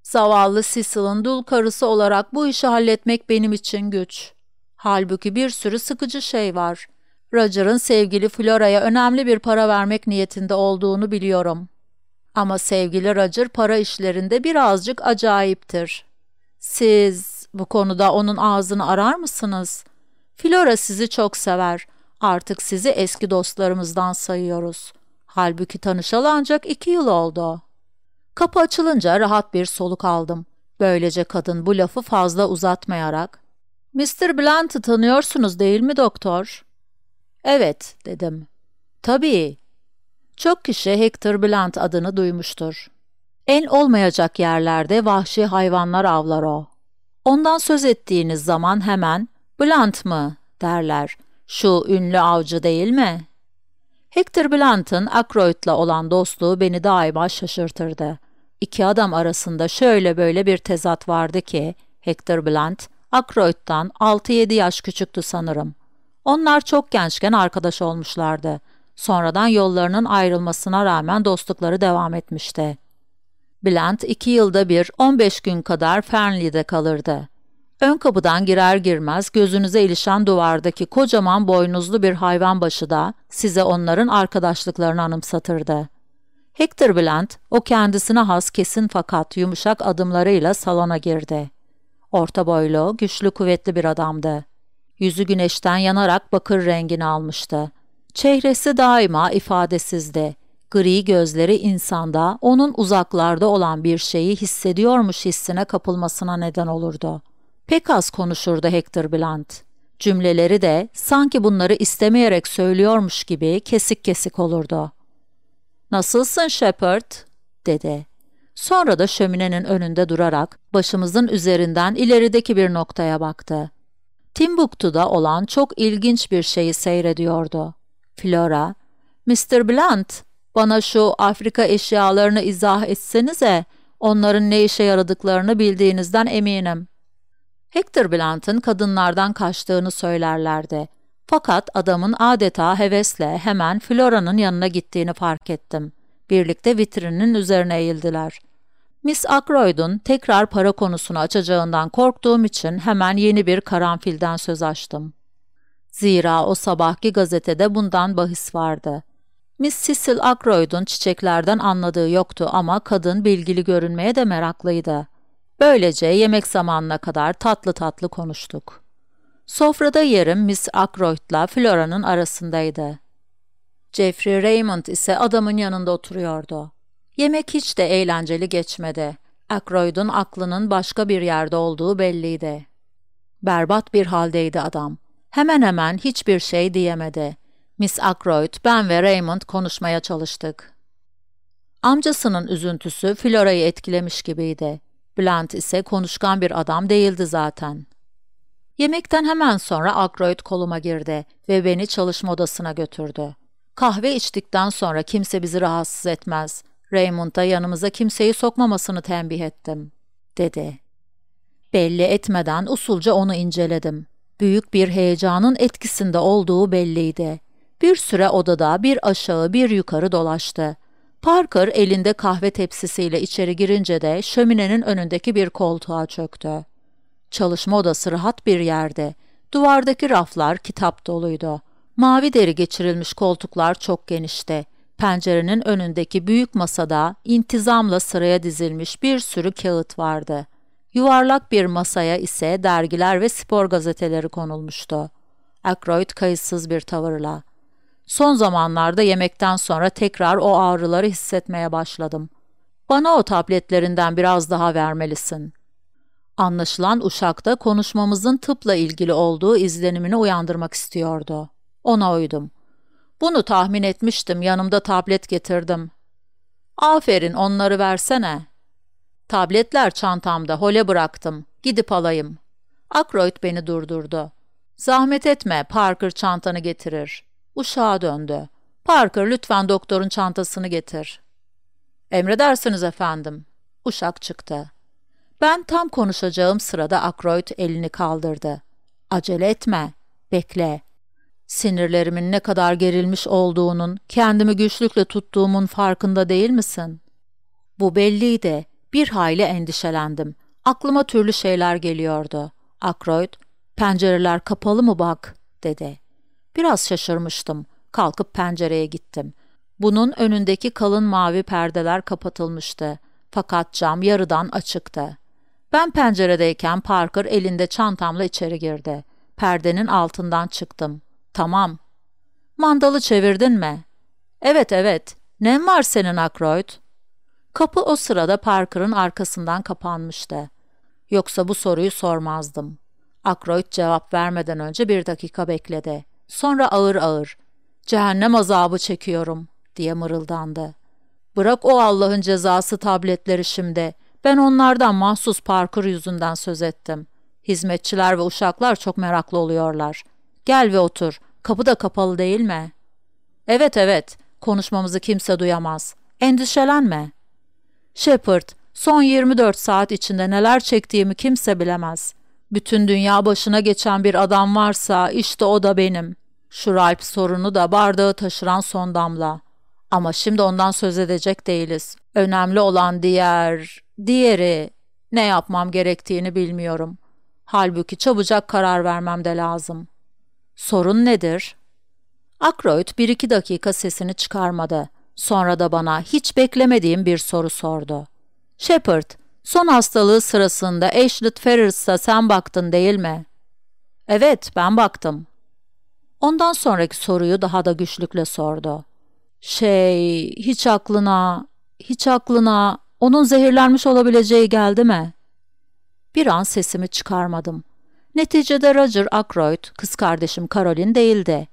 Zavallı Cecil'ın dul karısı olarak bu işi halletmek benim için güç. Halbuki bir sürü sıkıcı şey var. Roger'ın sevgili Flora'ya önemli bir para vermek niyetinde olduğunu biliyorum. Ama sevgili Roger para işlerinde birazcık acayiptir. Siz bu konuda onun ağzını arar mısınız? Flora sizi çok sever. Artık sizi eski dostlarımızdan sayıyoruz. Halbuki tanışalı ancak iki yıl oldu. Kapı açılınca rahat bir soluk aldım. Böylece kadın bu lafı fazla uzatmayarak, ''Mr. Blunt'ı tanıyorsunuz değil mi doktor?'' ''Evet'' dedim. ''Tabii. Çok kişi Hector Blunt adını duymuştur. En olmayacak yerlerde vahşi hayvanlar avlar o. Ondan söz ettiğiniz zaman hemen ''Blunt mı?'' derler. Şu ünlü avcı değil mi? Hector Blunt'ın Ackroyd'la olan dostluğu beni daima şaşırtırdı. İki adam arasında şöyle böyle bir tezat vardı ki, Hector Blunt, Ackroyd'dan 6-7 yaş küçüktü sanırım. Onlar çok gençken arkadaş olmuşlardı. Sonradan yollarının ayrılmasına rağmen dostlukları devam etmişti. Blunt iki yılda bir 15 gün kadar Fernley'de kalırdı. Ön kapıdan girer girmez gözünüze ilişen duvardaki kocaman boynuzlu bir hayvan başı da size onların arkadaşlıklarını anımsatırdı. Hector Blunt, o kendisine has kesin fakat yumuşak adımlarıyla salona girdi. Orta boylu, güçlü kuvvetli bir adamdı. Yüzü güneşten yanarak bakır rengini almıştı. Çehresi daima ifadesizdi. Gri gözleri insanda onun uzaklarda olan bir şeyi hissediyormuş hissine kapılmasına neden olurdu. Pek az konuşurdu Hector Blunt. Cümleleri de sanki bunları istemeyerek söylüyormuş gibi kesik kesik olurdu. ''Nasılsın Shepard?'' dedi. Sonra da şöminenin önünde durarak başımızın üzerinden ilerideki bir noktaya baktı. Timbuktu'da olan çok ilginç bir şeyi seyrediyordu. Flora, ''Mr. Blunt, bana şu Afrika eşyalarını izah etsenize, onların ne işe yaradıklarını bildiğinizden eminim.'' Hector Blunt'ın kadınlardan kaçtığını söylerlerdi. Fakat adamın adeta hevesle hemen Flora'nın yanına gittiğini fark ettim. Birlikte vitrinin üzerine eğildiler. Miss Ackroyd'un tekrar para konusunu açacağından korktuğum için hemen yeni bir karanfilden söz açtım. Zira o sabahki gazetede bundan bahis vardı. Miss Cecil Ackroyd'un çiçeklerden anladığı yoktu ama kadın bilgili görünmeye de meraklıydı. Böylece yemek zamanına kadar tatlı tatlı konuştuk. Sofrada yerim Miss Ackroyd'la Flora'nın arasındaydı. Jeffrey Raymond ise adamın yanında oturuyordu. Yemek hiç de eğlenceli geçmedi. Ackroyd'un aklının başka bir yerde olduğu belliydi. Berbat bir haldeydi adam. Hemen hemen hiçbir şey diyemedi. Miss Ackroyd, ben ve Raymond konuşmaya çalıştık. Amcasının üzüntüsü Flora'yı etkilemiş gibiydi. Blunt ise konuşkan bir adam değildi zaten. Yemekten hemen sonra Ackroyd koluma girdi ve beni çalışma odasına götürdü. Kahve içtikten sonra kimse bizi rahatsız etmez. Raymond'a yanımıza kimseyi sokmamasını tembih ettim, dedi. Belli etmeden usulca onu inceledim. Büyük bir heyecanın etkisinde olduğu belliydi. Bir süre odada bir aşağı bir yukarı dolaştı. Parker elinde kahve tepsisiyle içeri girince de şöminenin önündeki bir koltuğa çöktü. Çalışma odası rahat bir yerde. Duvardaki raflar kitap doluydu. Mavi deri geçirilmiş koltuklar çok genişti. Pencerenin önündeki büyük masada intizamla sıraya dizilmiş bir sürü kağıt vardı. Yuvarlak bir masaya ise dergiler ve spor gazeteleri konulmuştu. Aykroyd kayıtsız bir tavırla. Son zamanlarda yemekten sonra tekrar o ağrıları hissetmeye başladım. Bana o tabletlerinden biraz daha vermelisin. Anlaşılan uşakta konuşmamızın tıpla ilgili olduğu izlenimini uyandırmak istiyordu. Ona uydum. Bunu tahmin etmiştim, yanımda tablet getirdim. Aferin, onları versene. Tabletler çantamda, hole bıraktım. Gidip alayım. Akroyd beni durdurdu. Zahmet etme, Parker çantanı getirir. Uşağa döndü. Parker lütfen doktorun çantasını getir. Emredersiniz efendim. Uşak çıktı. Ben tam konuşacağım sırada Akroyd elini kaldırdı. Acele etme, bekle. Sinirlerimin ne kadar gerilmiş olduğunun, kendimi güçlükle tuttuğumun farkında değil misin? Bu belliydi. Bir hayli endişelendim. Aklıma türlü şeyler geliyordu. Akroyd, pencereler kapalı mı bak, dedi. Biraz şaşırmıştım. Kalkıp pencereye gittim. Bunun önündeki kalın mavi perdeler kapatılmıştı. Fakat cam yarıdan açıktı. Ben penceredeyken Parker elinde çantamla içeri girdi. Perdenin altından çıktım. Tamam. Mandalı çevirdin mi? Evet evet. Nem var senin Aykroyd? Kapı o sırada Parker'ın arkasından kapanmıştı. Yoksa bu soruyu sormazdım. Aykroyd cevap vermeden önce bir dakika bekledi. Sonra ağır ağır, cehennem azabı çekiyorum diye mırıldandı. Bırak o Allah'ın cezası tabletleri şimdi. Ben onlardan mahsus Parker yüzünden söz ettim. Hizmetçiler ve uşaklar çok meraklı oluyorlar. Gel ve otur. Kapı da kapalı değil mi? Evet evet. Konuşmamızı kimse duyamaz. Endişelenme. Shepard, son 24 saat içinde neler çektiğimi kimse bilemez. Bütün dünya başına geçen bir adam varsa işte o da benim. Şu Ralp sorunu da bardağı taşıran son damla. Ama şimdi ondan söz edecek değiliz. Önemli olan diğer, diğeri ne yapmam gerektiğini bilmiyorum. Halbuki çabucak karar vermem de lazım. Sorun nedir? Akroyd bir iki dakika sesini çıkarmadı. Sonra da bana hiç beklemediğim bir soru sordu. Shepard, son hastalığı sırasında Ashlet Ferris'a sen baktın değil mi? Evet, ben baktım. Ondan sonraki soruyu daha da güçlükle sordu. Şey, hiç aklına, hiç aklına onun zehirlenmiş olabileceği geldi mi? Bir an sesimi çıkarmadım. Neticede Roger Ackroyd, kız kardeşim Caroline değildi.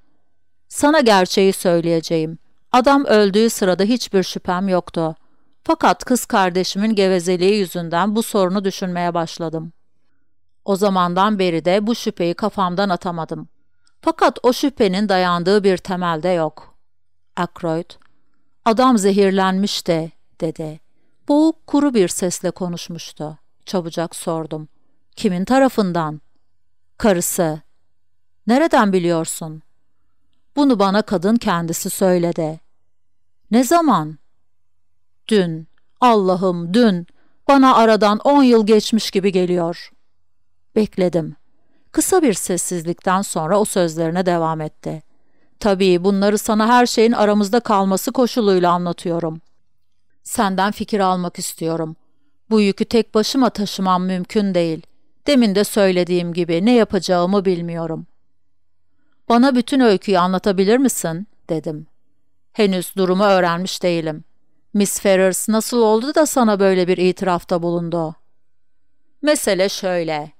Sana gerçeği söyleyeceğim. Adam öldüğü sırada hiçbir şüphem yoktu. Fakat kız kardeşimin gevezeliği yüzünden bu sorunu düşünmeye başladım. O zamandan beri de bu şüpheyi kafamdan atamadım. Fakat o şüphenin dayandığı bir temelde yok. Ackroyd, adam zehirlenmiş de, dedi. Boğuk kuru bir sesle konuşmuştu. Çabucak sordum. Kimin tarafından? Karısı. Nereden biliyorsun? Bunu bana kadın kendisi söyledi. Ne zaman? Dün. Allah'ım dün. Bana aradan on yıl geçmiş gibi geliyor. Bekledim. Kısa bir sessizlikten sonra o sözlerine devam etti. Tabii bunları sana her şeyin aramızda kalması koşuluyla anlatıyorum. Senden fikir almak istiyorum. Bu yükü tek başıma taşımam mümkün değil. Demin de söylediğim gibi ne yapacağımı bilmiyorum. Bana bütün öyküyü anlatabilir misin? dedim. Henüz durumu öğrenmiş değilim. Miss Ferrers nasıl oldu da sana böyle bir itirafta bulundu? Mesele şöyle.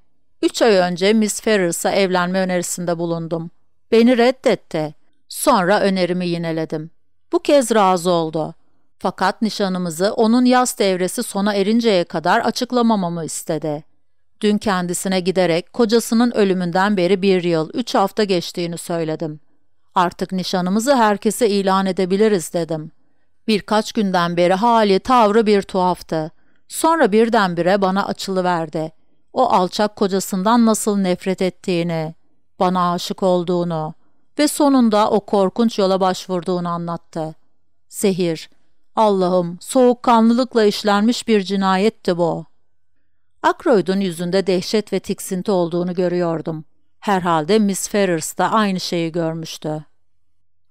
Üç ay önce Miss Ferrers'a evlenme önerisinde bulundum. Beni reddetti. Sonra önerimi yineledim. Bu kez razı oldu. Fakat nişanımızı onun yaz devresi sona erinceye kadar açıklamamamı istedi. Dün kendisine giderek kocasının ölümünden beri bir yıl, üç hafta geçtiğini söyledim. Artık nişanımızı herkese ilan edebiliriz dedim. Birkaç günden beri hali, tavrı bir tuhaftı. Sonra birdenbire bana açılıverdi. O alçak kocasından nasıl nefret ettiğini, bana aşık olduğunu ve sonunda o korkunç yola başvurduğunu anlattı. Zehir, Allah'ım soğukkanlılıkla işlenmiş bir cinayetti bu. Ackroyd'un yüzünde dehşet ve tiksinti olduğunu görüyordum. Herhalde Miss Ferrers da aynı şeyi görmüştü.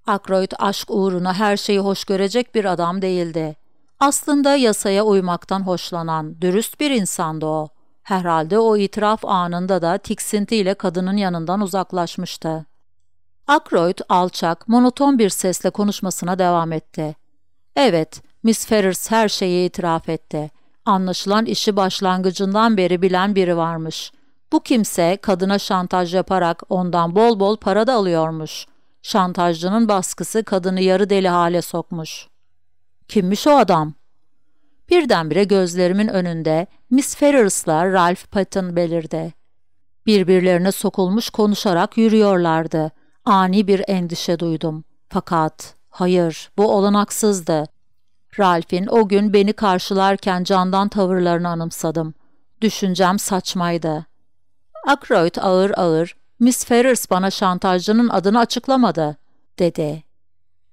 Aykroyd aşk uğruna her şeyi hoş görecek bir adam değildi. Aslında yasaya uymaktan hoşlanan, dürüst bir insandı o. Herhalde o itiraf anında da tiksintiyle kadının yanından uzaklaşmıştı. Aykroyd alçak, monoton bir sesle konuşmasına devam etti. Evet, Miss Ferrers her şeyi itiraf etti. Anlaşılan işi başlangıcından beri bilen biri varmış. Bu kimse kadına şantaj yaparak ondan bol bol para da alıyormuş. Şantajcının baskısı kadını yarı deli hale sokmuş. Kimmiş o adam? Birdenbire gözlerimin önünde Miss Ferrers'la Ralph Patton belirdi. Birbirlerine sokulmuş konuşarak yürüyorlardı. Ani bir endişe duydum. Fakat hayır, bu olanaksızdı. Ralph'in o gün beni karşılarken candan tavırlarını anımsadım. Düşüncem saçmaydı. Aykroyd ağır ağır, Miss Ferrers bana şantajcının adını açıklamadı, dedi.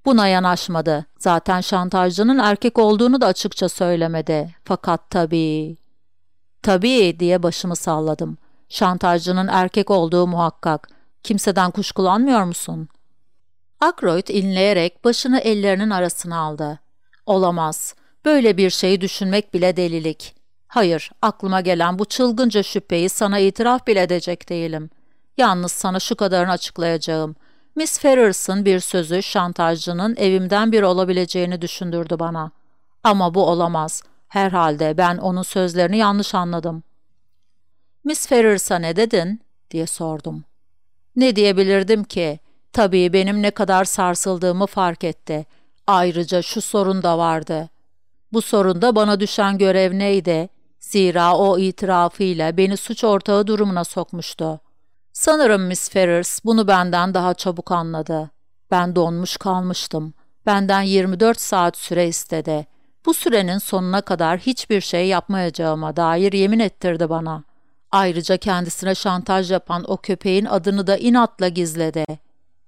Buna yanaşmadı. Zaten şantajcının erkek olduğunu da açıkça söylemedi. Fakat tabii... Tabii diye başımı salladım. Şantajcının erkek olduğu muhakkak. Kimseden kuşkulanmıyor musun? Aykroyd inleyerek başını ellerinin arasına aldı. Olamaz. Böyle bir şeyi düşünmek bile delilik. Hayır, aklıma gelen bu çılgınca şüpheyi sana itiraf bile edecek değilim. Yalnız sana şu kadarını açıklayacağım. Miss Ferrers'ın bir sözü şantajcının evimden bir olabileceğini düşündürdü bana. Ama bu olamaz. Herhalde ben onun sözlerini yanlış anladım. Miss Ferrers'a ne dedin? diye sordum. Ne diyebilirdim ki? Tabii benim ne kadar sarsıldığımı fark etti. Ayrıca şu sorun da vardı. Bu sorunda bana düşen görev neydi? Zira o itirafıyla beni suç ortağı durumuna sokmuştu. Sanırım Miss Ferrers bunu benden daha çabuk anladı. Ben donmuş kalmıştım. Benden 24 saat süre istedi. Bu sürenin sonuna kadar hiçbir şey yapmayacağıma dair yemin ettirdi bana. Ayrıca kendisine şantaj yapan o köpeğin adını da inatla gizledi.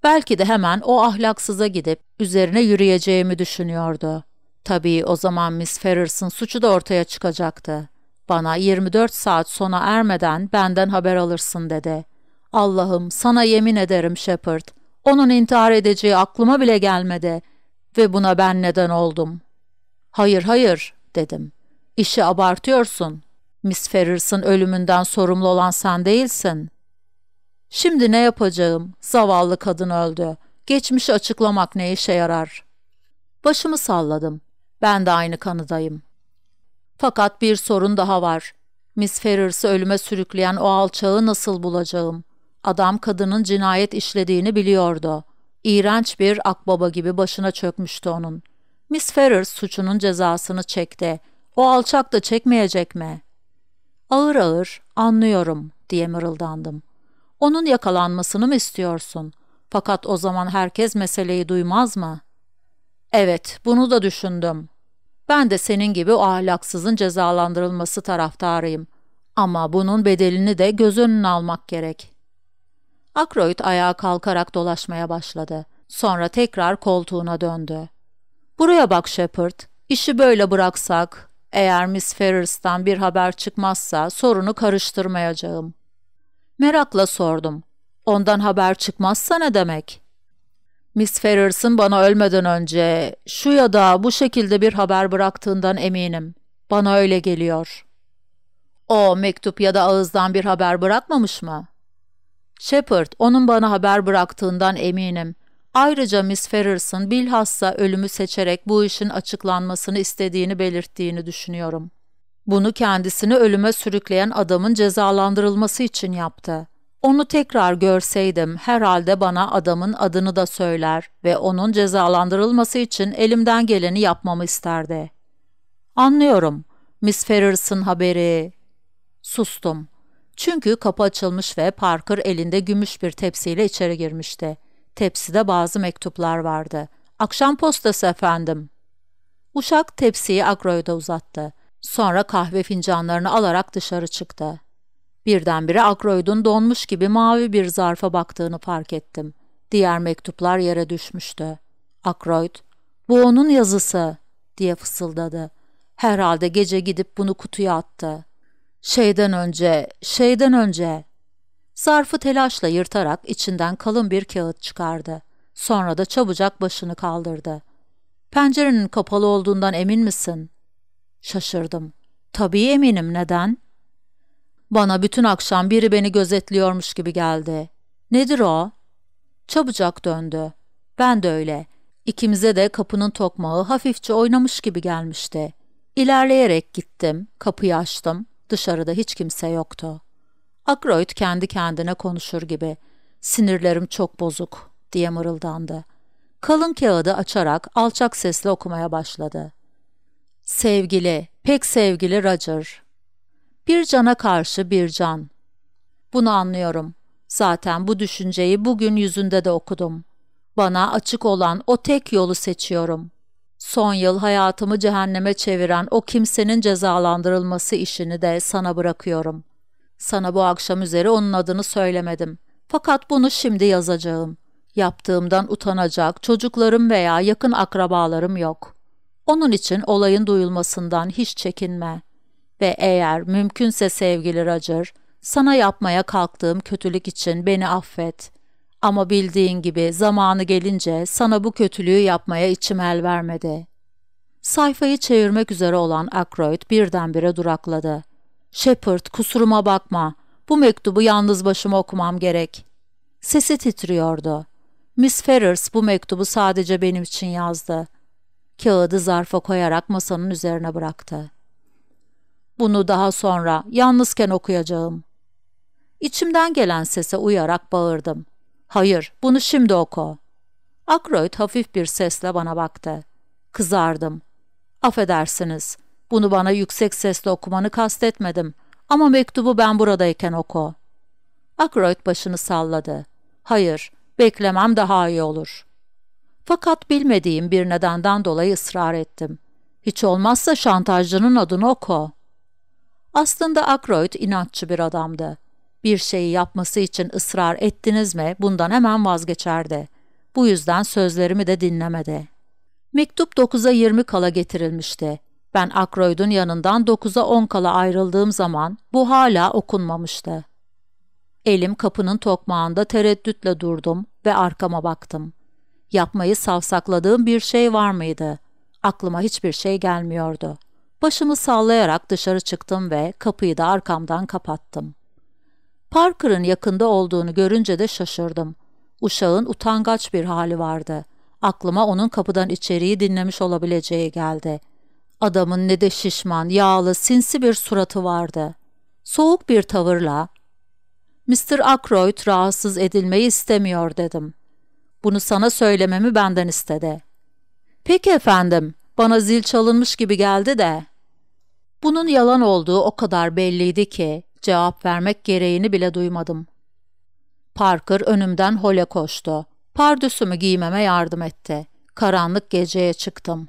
Belki de hemen o ahlaksıza gidip üzerine yürüyeceğimi düşünüyordu. Tabii o zaman Miss Ferrers'ın suçu da ortaya çıkacaktı. Bana 24 saat sona ermeden benden haber alırsın dedi. Allah'ım sana yemin ederim Shepard. Onun intihar edeceği aklıma bile gelmedi. Ve buna ben neden oldum. Hayır hayır dedim. İşi abartıyorsun. Miss Ferrers'ın ölümünden sorumlu olan sen değilsin. Şimdi ne yapacağım? Zavallı kadın öldü. Geçmişi açıklamak ne işe yarar? Başımı salladım. Ben de aynı kanıdayım. Fakat bir sorun daha var. Miss Ferrers'ı ölüme sürükleyen o alçağı nasıl bulacağım? Adam kadının cinayet işlediğini biliyordu. İğrenç bir akbaba gibi başına çökmüştü onun. Miss Ferrers suçunun cezasını çekti. O alçak da çekmeyecek mi? Ağır ağır, anlıyorum diye mırıldandım. Onun yakalanmasını mı istiyorsun? Fakat o zaman herkes meseleyi duymaz mı? Evet, bunu da düşündüm. Ben de senin gibi o ahlaksızın cezalandırılması taraftarıyım. Ama bunun bedelini de göz önüne almak gerek. Aykroyd ayağa kalkarak dolaşmaya başladı. Sonra tekrar koltuğuna döndü. Buraya bak Shepard, işi böyle bıraksak, eğer Miss Ferrers'tan bir haber çıkmazsa sorunu karıştırmayacağım. Merakla sordum. Ondan haber çıkmazsa ne demek? Miss Ferrers'ın bana ölmeden önce şu ya da bu şekilde bir haber bıraktığından eminim. Bana öyle geliyor. O mektup ya da ağızdan bir haber bırakmamış mı? Shepard, onun bana haber bıraktığından eminim. Ayrıca Miss Ferrers'ın bilhassa ölümü seçerek bu işin açıklanmasını istediğini belirttiğini düşünüyorum. Bunu kendisini ölüme sürükleyen adamın cezalandırılması için yaptı. Onu tekrar görseydim herhalde bana adamın adını da söyler ve onun cezalandırılması için elimden geleni yapmamı isterdi. Anlıyorum. Miss Ferrers'ın haberi... Sustum. Çünkü kapı açılmış ve Parker elinde gümüş bir tepsiyle içeri girmişti. Tepside bazı mektuplar vardı. Akşam postası efendim. Uşak tepsiyi Agroy'da uzattı. Sonra kahve fincanlarını alarak dışarı çıktı. Birdenbire Agroyd'un donmuş gibi mavi bir zarfa baktığını fark ettim. Diğer mektuplar yere düşmüştü. Akroyd, bu onun yazısı diye fısıldadı. Herhalde gece gidip bunu kutuya attı. Şeyden önce, şeyden önce. Zarfı telaşla yırtarak içinden kalın bir kağıt çıkardı. Sonra da çabucak başını kaldırdı. Pencerenin kapalı olduğundan emin misin? Şaşırdım. Tabii eminim, neden? Bana bütün akşam biri beni gözetliyormuş gibi geldi. Nedir o? Çabucak döndü. Ben de öyle. İkimize de kapının tokmağı hafifçe oynamış gibi gelmişti. İlerleyerek gittim, kapıyı açtım. Dışarıda hiç kimse yoktu. Ackroyd kendi kendine konuşur gibi. Sinirlerim çok bozuk diye mırıldandı. Kalın kağıdı açarak alçak sesle okumaya başladı. Sevgili, pek sevgili Roger. Bir cana karşı bir can. Bunu anlıyorum. Zaten bu düşünceyi bugün yüzünde de okudum. Bana açık olan o tek yolu seçiyorum. Son yıl hayatımı cehenneme çeviren o kimsenin cezalandırılması işini de sana bırakıyorum. Sana bu akşam üzeri onun adını söylemedim. Fakat bunu şimdi yazacağım. Yaptığımdan utanacak çocuklarım veya yakın akrabalarım yok. Onun için olayın duyulmasından hiç çekinme. Ve eğer mümkünse sevgili Roger, sana yapmaya kalktığım kötülük için beni affet. Ama bildiğin gibi zamanı gelince sana bu kötülüğü yapmaya içim el vermedi. Sayfayı çevirmek üzere olan Ackroyd birdenbire durakladı. Shepard kusuruma bakma. Bu mektubu yalnız başıma okumam gerek. Sesi titriyordu. Miss Ferrers bu mektubu sadece benim için yazdı. Kağıdı zarfa koyarak masanın üzerine bıraktı. Bunu daha sonra yalnızken okuyacağım. İçimden gelen sese uyarak bağırdım. Hayır, bunu şimdi oku. Ackroyd hafif bir sesle bana baktı. Kızardım. Affedersiniz, bunu bana yüksek sesle okumanı kastetmedim ama mektubu ben buradayken oku. Ackroyd başını salladı. Hayır, beklemem daha iyi olur. Fakat bilmediğim bir nedenden dolayı ısrar ettim. Hiç olmazsa şantajcının adını oku. Aslında Ackroyd inatçı bir adamdı. Bir şeyi yapması için ısrar ettiniz mi bundan hemen vazgeçerdi. Bu yüzden sözlerimi de dinlemedi. Mektup 9'a 20 kala getirilmişti. Ben Ackroyd'un yanından 9'a 10 kala ayrıldığım zaman bu hala okunmamıştı. Elim kapının tokmağında tereddütle durdum ve arkama baktım. Yapmayı savsakladığım bir şey var mıydı? Aklıma hiçbir şey gelmiyordu. Başımı sallayarak dışarı çıktım ve kapıyı da arkamdan kapattım. Parker'ın yakında olduğunu görünce de şaşırdım. Uşağın utangaç bir hali vardı. Aklıma onun kapıdan içeriği dinlemiş olabileceği geldi. Adamın ne de şişman, yağlı, sinsi bir suratı vardı. Soğuk bir tavırla, ''Mr. Ackroyd rahatsız edilmeyi istemiyor.'' dedim. ''Bunu sana söylememi benden istedi.'' ''Peki efendim, bana zil çalınmış gibi geldi de.'' Bunun yalan olduğu o kadar belliydi ki cevap vermek gereğini bile duymadım. Parker önümden hole koştu. Pardüsümü giymeme yardım etti. Karanlık geceye çıktım.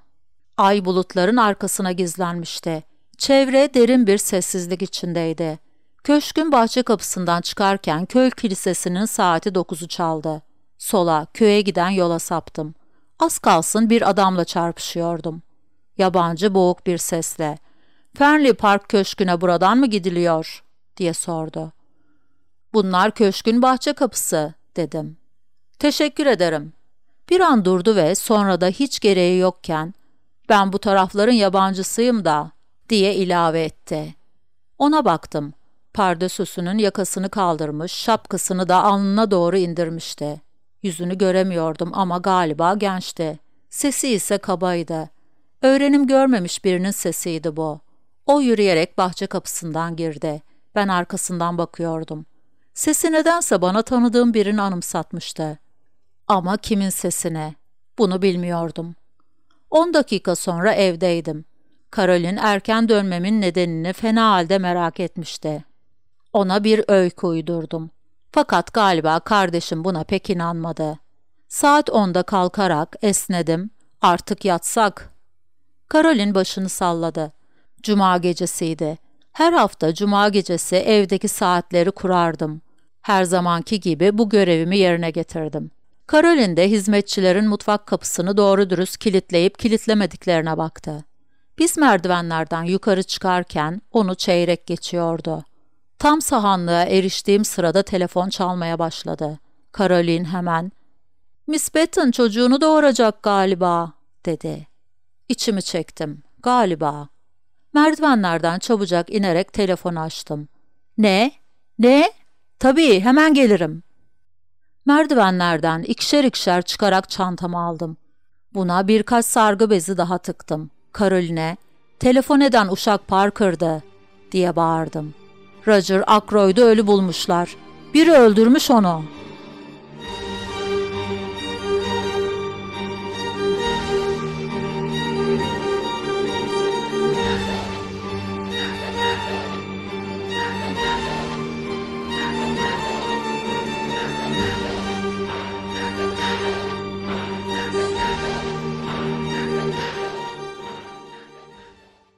Ay bulutların arkasına gizlenmişti. Çevre derin bir sessizlik içindeydi. Köşkün bahçe kapısından çıkarken köy kilisesinin saati dokuzu çaldı. Sola, köye giden yola saptım. Az kalsın bir adamla çarpışıyordum. Yabancı boğuk bir sesle, ''Fernley Park köşküne buradan mı gidiliyor?'' diye sordu. ''Bunlar köşkün bahçe kapısı.'' dedim. ''Teşekkür ederim.'' Bir an durdu ve sonra da hiç gereği yokken ''Ben bu tarafların yabancısıyım da'' diye ilave etti. Ona baktım. Pardesüsünün yakasını kaldırmış, şapkasını da alnına doğru indirmişti. Yüzünü göremiyordum ama galiba gençti. Sesi ise kabaydı. Öğrenim görmemiş birinin sesiydi bu. O yürüyerek bahçe kapısından girdi. Ben arkasından bakıyordum. Sesi nedense bana tanıdığım birini anımsatmıştı. Ama kimin sesine? Bunu bilmiyordum. On dakika sonra evdeydim. Karolin erken dönmemin nedenini fena halde merak etmişti. Ona bir öykü uydurdum. Fakat galiba kardeşim buna pek inanmadı. Saat onda kalkarak esnedim. Artık yatsak. Karolin başını salladı. Cuma gecesiydi. Her hafta cuma gecesi evdeki saatleri kurardım. Her zamanki gibi bu görevimi yerine getirdim. Karolin de hizmetçilerin mutfak kapısını doğru dürüst kilitleyip kilitlemediklerine baktı. Biz merdivenlerden yukarı çıkarken onu çeyrek geçiyordu. Tam sahanlığa eriştiğim sırada telefon çalmaya başladı. Caroline hemen Miss Benton çocuğunu doğuracak galiba, dedi. İçimi çektim. Galiba. Merdivenlerden çabucak inerek telefon açtım. Ne? Ne? Tabii hemen gelirim. Merdivenlerden ikişer ikişer çıkarak çantamı aldım. Buna birkaç sargı bezi daha tıktım. Caroline, telefon eden uşak Parker'dı diye bağırdım. Roger Ackroyd'u ölü bulmuşlar. Biri öldürmüş onu.